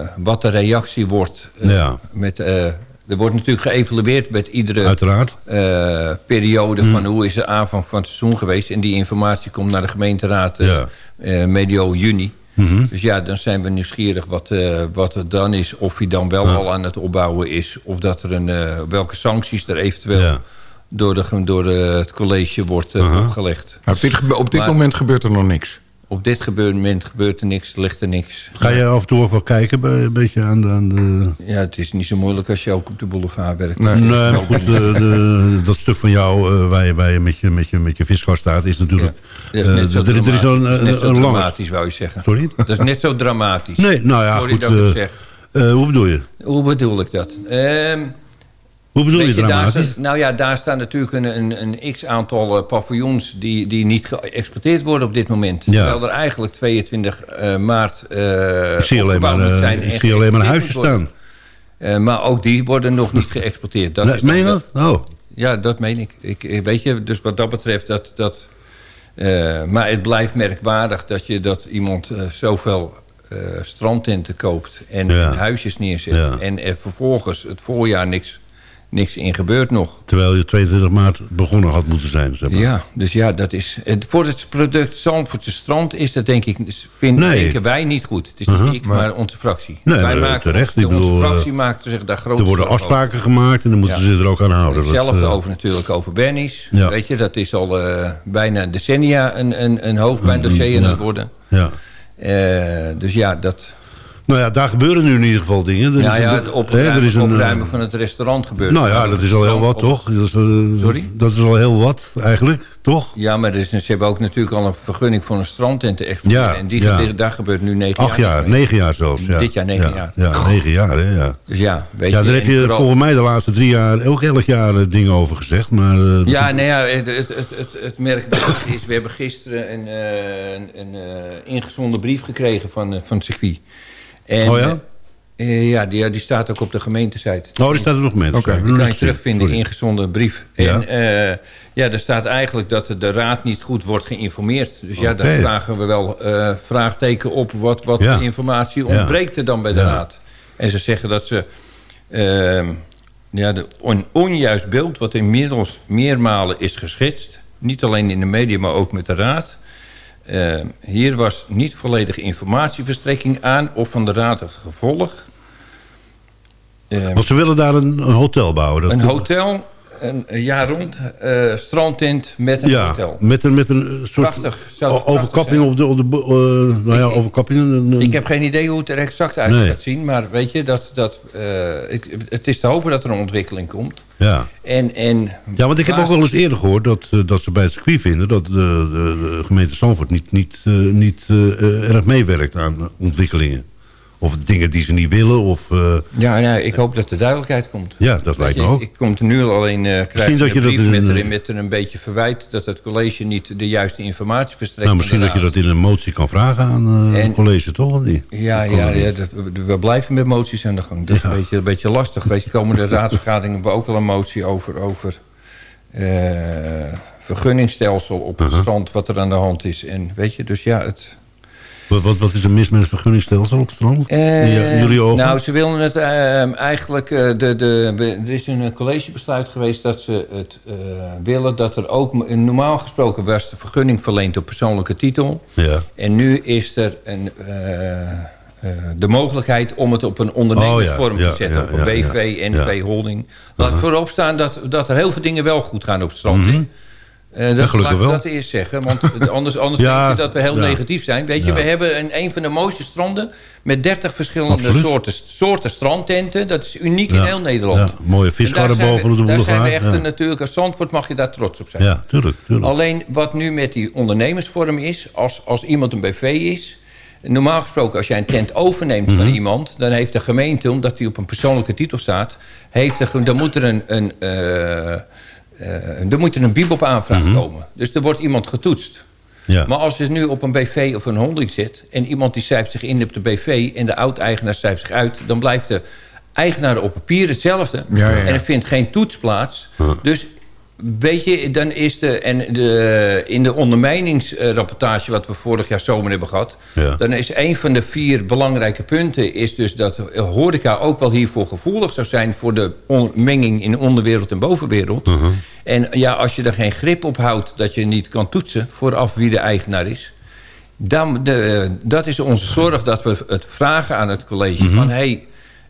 eh, wat de reactie wordt. eh, Ja. met, eh, er wordt natuurlijk geëvalueerd met iedere Uiteraard. eh, periode Hm. van hoe is de aanvang van het seizoen geweest. En die informatie komt naar de gemeenteraad eh, Ja. Eh, medio juni. Mhm. Dus ja, dan zijn we nieuwsgierig wat, eh, wat het dan is. Of hij dan wel al aan het opbouwen is. Of dat er een, eh, welke sancties er eventueel Ja. door, de, door de, het college wordt opgelegd. Op dit, op dit Maar- moment gebeurt er nog niks. Op dit gebe- moment gebeurt er niks, ligt er niks. Ga je af en toe wel kijken, bij, een beetje aan de... Aan de... Ja, het is niet zo moeilijk als je ook op de boulevard werkt. Nee, maar goed, de, de- dat stuk van jou eh, waar je, waar je met je, met je, met je staat is natuurlijk... Dat is eh, net zo er, er is dramatisch, een, net zo dramatisch, wou je zeggen. Sorry? Dat is net zo dramatisch. Nee, nou ja, Sorry goed. dat ik eh, zeg. hoe bedoel je? Hoe bedoel ik dat? Ehm, Hoe bedoel je daar dramatisch? sta- nou ja, daar staan natuurlijk een, een, een x-aantal eh, paviljoens... Die, die niet geëxploiteerd worden op dit moment. Ja. Terwijl er eigenlijk 22 eh, maart eh Ik zie alleen maar, zijn ik zie alleen maar worden. Eh, maar ook die worden nog niet geëxploiteerd. Dat Nee, meen je dat? Oh. Ja, dat meen ik. ik. Weet je, dus wat dat betreft... Dat, dat, maar het blijft merkwaardig dat, je, dat iemand zoveel strandtenten koopt... en, Ja. huisjes neerzet. Ja. En er vervolgens het voorjaar niks, niks in gebeurt nog. Terwijl je 22 maart begonnen had moeten zijn, zeg maar. Ja, dus ja, dat is... Het, voor het product Zandvoortse strand is dat denk ik... Vind, Nee. denken wij niet goed. Het is niet ik, maar onze fractie. Nee, wij maar maken, terecht. de, Ik bedoel, onze eh, fractie maakt zich daar grote Er worden over. afspraken gemaakt en dan moeten Ja. ze er ook aan houden. Dat, Hetzelfde eh, over natuurlijk over Bernies. Ja. Weet je, dat is al eh, bijna decennia een, een, een hoofdpijndossier aan het worden. Ja. Eh, dus ja, dat... Nou ja, daar gebeuren nu in ieder geval dingen. Er nou is ja, het hè, opruimen, er is een, opruimen van het restaurant gebeurt. Nou ja, dat is al heel wat, Op- toch? Dat is, eh, Sorry? Dat is al heel wat, eigenlijk, toch? Ja, maar er is, ze hebben ook natuurlijk al een vergunning voor een strandtent te exploiteren. Ja, en die, ja. daar gebeurt nu negen Acht jaar. jaar, niks mee. negen jaar zelfs. Ja. Dit jaar negen ja. jaar. Ja, negen jaar, hè, ja. Dus ja, weet ja, daar heb je volgens mij de laatste drie jaar ook elk jaar eh, dingen over gezegd. Maar, eh, Ja, nou ja, het, het, het, is... We hebben gisteren een, eh, een, een eh, ingezonden brief gekregen van, eh, van het circuit. En, Oh ja? eh, ja, die, die staat ook op de gemeentesite. Oh, die staat er nog met. Die kan je terugvinden, ingezonden brief. Ja. En eh, ja, er staat eigenlijk dat de raad niet goed wordt geïnformeerd. Dus ja, daar vragen we wel eh, vraagteken op. Wat, wat Ja. informatie ontbreekt er dan bij de Ja. raad? En ze zeggen dat ze... ehm, ja, de, een onjuist beeld wat inmiddels meermalen is geschetst... niet alleen in de media, maar ook met de raad... Eh, hier was niet volledige informatieverstrekking aan of van de raad het gevolg. Eh, Want ze willen daar een, een hotel bouwen. Dat een hotel, een, een jaar rond, eh strandtent met een ja, hotel. met een, met een soort Prachtig, o- overkapping op de... Op de bo- eh, nou ja, overkapping. een- een- Ik heb geen idee hoe het er exact uit Nee. gaat zien. Maar weet je, dat, dat, eh, ik, het is te hopen dat er een ontwikkeling komt. Ja. En, en, Ja, want ik heb ook wel eens eerder gehoord dat, eh, dat ze bij het circuit vinden... dat de, de, de gemeente Zandvoort niet, niet, eh, niet eh, erg meewerkt aan ontwikkelingen. Of dingen die ze niet willen. Of, eh, Ja, nou, ik hoop dat er duidelijkheid komt. Ja, dat lijkt me ook. Ik kom er nu alleen eh krijg dat je dat in met, er, met er een beetje verwijt... dat het college niet de juiste informatie verstrekt. nou, misschien dat je dat in een motie kan vragen aan eh, En- het college, toch? Of niet? Ja, ja, ja we- blijven met moties aan de gang. Dat is een, beetje, een beetje lastig. Weet je, komende raadsvergadering hebben we ook al een motie over... over eh, vergunningsstelsel op het strand, wat er aan de hand is. En weet je, dus ja, het... Wat, wat, wat is er mis met het vergunningsstelsel op het strand? Eh, je- jullie ogen? Nou, ze willen het eh, eigenlijk... eh, de, de, er is een collegebesluit geweest dat ze het eh, willen... dat er ook... Normaal gesproken was de vergunning verleend op persoonlijke titel. ja. En nu is er een, eh, eh, de mogelijkheid om het op een ondernemersvorm Oh ja, ja, te zetten. ja, op een BV. NV, holding. Laat voorop staan dat, dat er heel veel dingen wel goed gaan op het strand. Mhm. Ja, dat, gelukkig laat ik wel. dat eerst zeggen, want anders, anders Ja, denk je dat we heel ja. negatief zijn. Weet je, Ja. we hebben een, een van de mooiste stranden met 30 verschillende Absoluut. soorten, soorten strandtenten. Dat is uniek in heel Nederland. Ja, mooie En viskarren boven de Daar zijn we boulevard, echt eh, natuurlijk, als Zandvoort mag je daar trots op zijn. Ja, tuurlijk. tuurlijk. Alleen wat nu met die ondernemersvorm is, als, als iemand een BV is... Normaal gesproken, als jij een tent overneemt Mhm. van iemand... dan heeft de gemeente, omdat die op een persoonlijke titel staat... Heeft de, dan moet er een, een, eh, er moet er een bieb op aanvraag komen. Dus er wordt iemand getoetst. Mhm. Ja. Maar als je nu op een BV of een holding zit... en iemand die schrijft zich in op de BV... en de oud-eigenaar schrijft zich uit... dan blijft de eigenaar op papier hetzelfde. Ja, ja, ja. En er vindt geen toets plaats. Dus weet je, dan is de... en de, in de ondermijningsrapportage... wat we vorig jaar zomer hebben gehad... Ja. dan is een van de vier belangrijke punten... is dus dat horeca ook wel hiervoor gevoelig zou zijn... voor de menging in onderwereld en bovenwereld. Mhm. En ja, als je er geen grip op houdt... dat je niet kan toetsen vooraf wie de eigenaar is... Dan, de, dat is onze zorg dat we het vragen aan het college Mhm. van... Hey,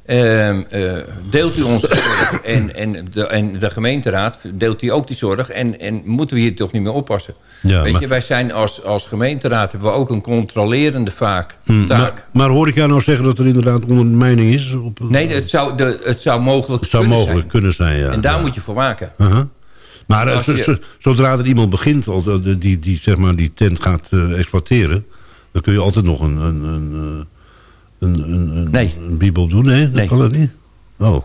ehm, eh, deelt u onze zorg en, en, de, en de gemeenteraad deelt die ook die zorg... en, en moeten we hier toch niet meer oppassen? Ja, Weet maar- je, wij zijn als, als gemeenteraad hebben we ook een controlerende vaak Hm, taak. maar, maar hoor ik jou nou zeggen dat er inderdaad ondermijning is? Op, nee, het zou, de, het zou mogelijk het zou kunnen mogelijk zijn. kunnen zijn, ja. En daar ja. moet je voor waken. Maar eh, je- zodra er iemand begint die, die, die, zeg maar, die tent gaat eh, exploiteren... dan kun je altijd nog een, een, een, een, een, een, Nee. een bibel doen. Nee, dat Nee. kan dat niet. Oh.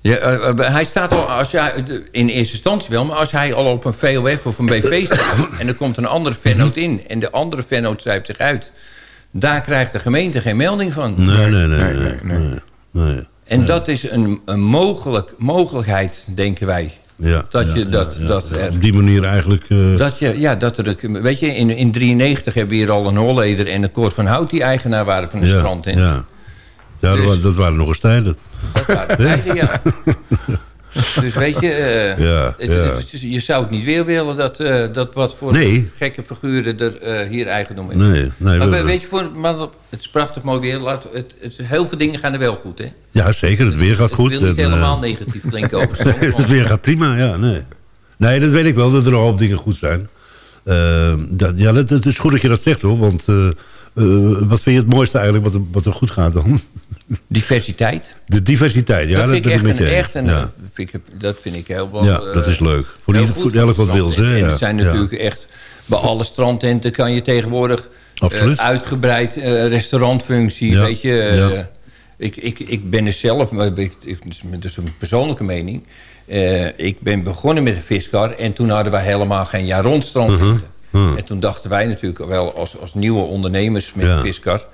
Ja, eh, eh, hij staat al, als jij, in eerste instantie wel, maar als hij al op een VOF of een BV staat... en er komt een andere vennoot in en de andere vennoot schrijft zich uit... daar krijgt de gemeente geen melding van. Nee, nee, nee. nee, nee, nee, nee. nee. En dat is een, een mogelijk, mogelijkheid, denken wij. Ja, Dat ja, je- dat- ja, dat er- Op die manier eigenlijk... eh, Dat je, ja, dat er, weet je, in 1993 hebben we hier al een Holleder en een Cor van Hout... die eigenaar waren van de strand. Ja. Ja, dat, Dus- dat waren nog eens tijden. Dat waren tijden, ja. Dus weet je, eh, Ja, het- ja. het is- je zou het niet weer willen dat, eh, dat wat voor Nee. gekke figuren er eh, hier eigendom in Nee, nee. maar we- we- weet je, voor, maar het is prachtig mooi weer. Laat, het, het, heel veel dingen gaan er wel goed, hè? Ja, zeker. Het weer gaat goed. wil niet en, helemaal negatief klinken over het weer gaat prima, ja. Nee. nee, dat weet ik wel, dat er een hoop dingen goed zijn. Eh, dat, ja, dat, het is goed dat je dat zegt, hoor. Want wat vind je het mooiste eigenlijk wat wat er goed gaat dan? Diversiteit. De diversiteit, ja. dat vind ik echt met een, je eens. echt een, ja. vind ik, dat vind ik heel. Ja, eh, dat is leuk. Voor heel goed elk wat wil, En ja. het zijn natuurlijk echt... Bij alle strandtenten kan je tegenwoordig... eh, uitgebreid eh, restaurantfunctie, Ja, weet je... ja. ik, ik, ik ben er zelf, maar ik, dat is een persoonlijke mening... Ik ben begonnen met een viskar en toen hadden wij helemaal geen jaar rond strandtenten. Mhm. En toen dachten wij natuurlijk wel als, als nieuwe ondernemers met Ja. een viskar...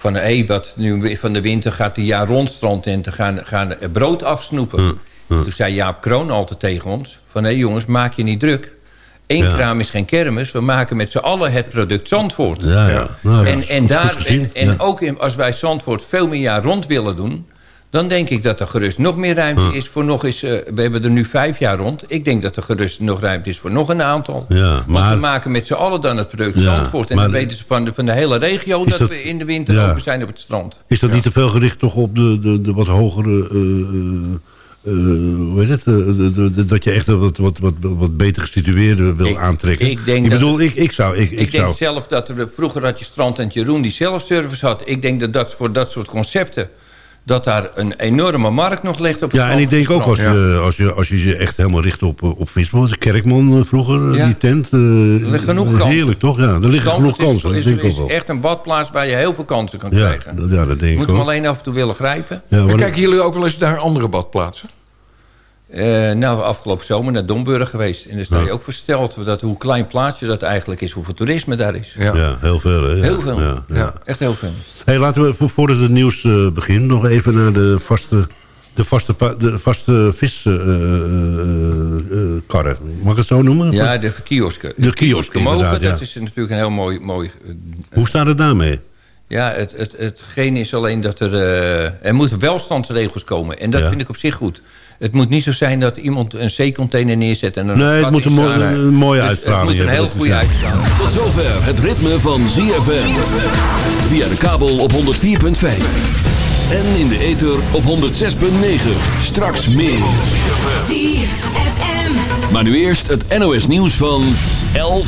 van hey, wat nu van de winter gaat die jaar rond strandtenten gaan, gaan brood afsnoepen. Toen zei Jaap Kroon altijd tegen ons... van hé hey jongens, maak je niet druk. Eén Ja. kraam is geen kermis. We maken met z'n allen het product Zandvoort. Ja, ja. Nou, en en, daar, en, en ook in, als wij Zandvoort veel meer jaar rond willen doen... dan denk ik dat er gerust nog meer ruimte is voor nog eens... eh, we hebben er nu vijf jaar rond. Ik denk dat er gerust nog ruimte is voor nog een aantal. Ja, Want maar- we maken met z'n allen dan het product Ja, Zandvoort. En dan weten ze van de, van de hele regio... Dat, dat- we in de winter open zijn op het strand. Is dat niet te veel gericht toch op de, de, de wat hogere... eh, eh, hoe heet het? dat je echt wat, wat, wat, wat beter gesitueerde wil Ik- aantrekken. ik denk ik dat bedoel, ik, ik zou... Ik, Ik, ik denk zou zelf dat er... Vroeger had je Strand en Jeroen die zelfservice had. Ik denk dat dat voor dat soort concepten... dat daar een enorme markt nog ligt op het Ja, en ik denk ook als je, als, je, als je je echt helemaal richt op, eh, op visbal. De Kerkman eh, vroeger, Ja. die tent. eh, Er ligt genoeg kansen. Heerlijk, toch? Ja, er liggen genoeg kansen. Dat is, echt een badplaats waar je heel veel kansen kan Ja, krijgen. ja, dat denk ik Moet hem ook. alleen af en toe willen grijpen. Maar- kijken jullie ook wel eens naar andere badplaatsen? Eh, nou, afgelopen zomer naar Domburg geweest. En dan sta je ook versteld dat, hoe klein plaatsje dat eigenlijk is. Hoeveel toerisme daar is. Ja, heel veel. Hè? Ja. Heel veel. Ja, ja. Echt heel veel. Hey, laten we, vo- voordat het nieuws eh, begint, nog even naar de vaste, de vaste, de vaste viskarren. Mag ik het zo noemen? Ja, de kiosken. De kiosken, mogen, dat is natuurlijk een heel mooi... mooi eh, Hoe staat het daarmee? ja, het, het, hetgeen is alleen dat er... eh, er moeten welstandsregels komen. En dat Ja. vind ik op zich goed. Het moet niet zo zijn dat iemand een zeecontainer neerzet... en een Nee, het moet een, mo- een mooie Dus uitstraling Het moet een heel goede uitstraling. Tot zover het ritme van ZFM. Via de kabel op 104.5. En in de ether op 106.9. Straks meer. Maar nu eerst het NOS nieuws van 11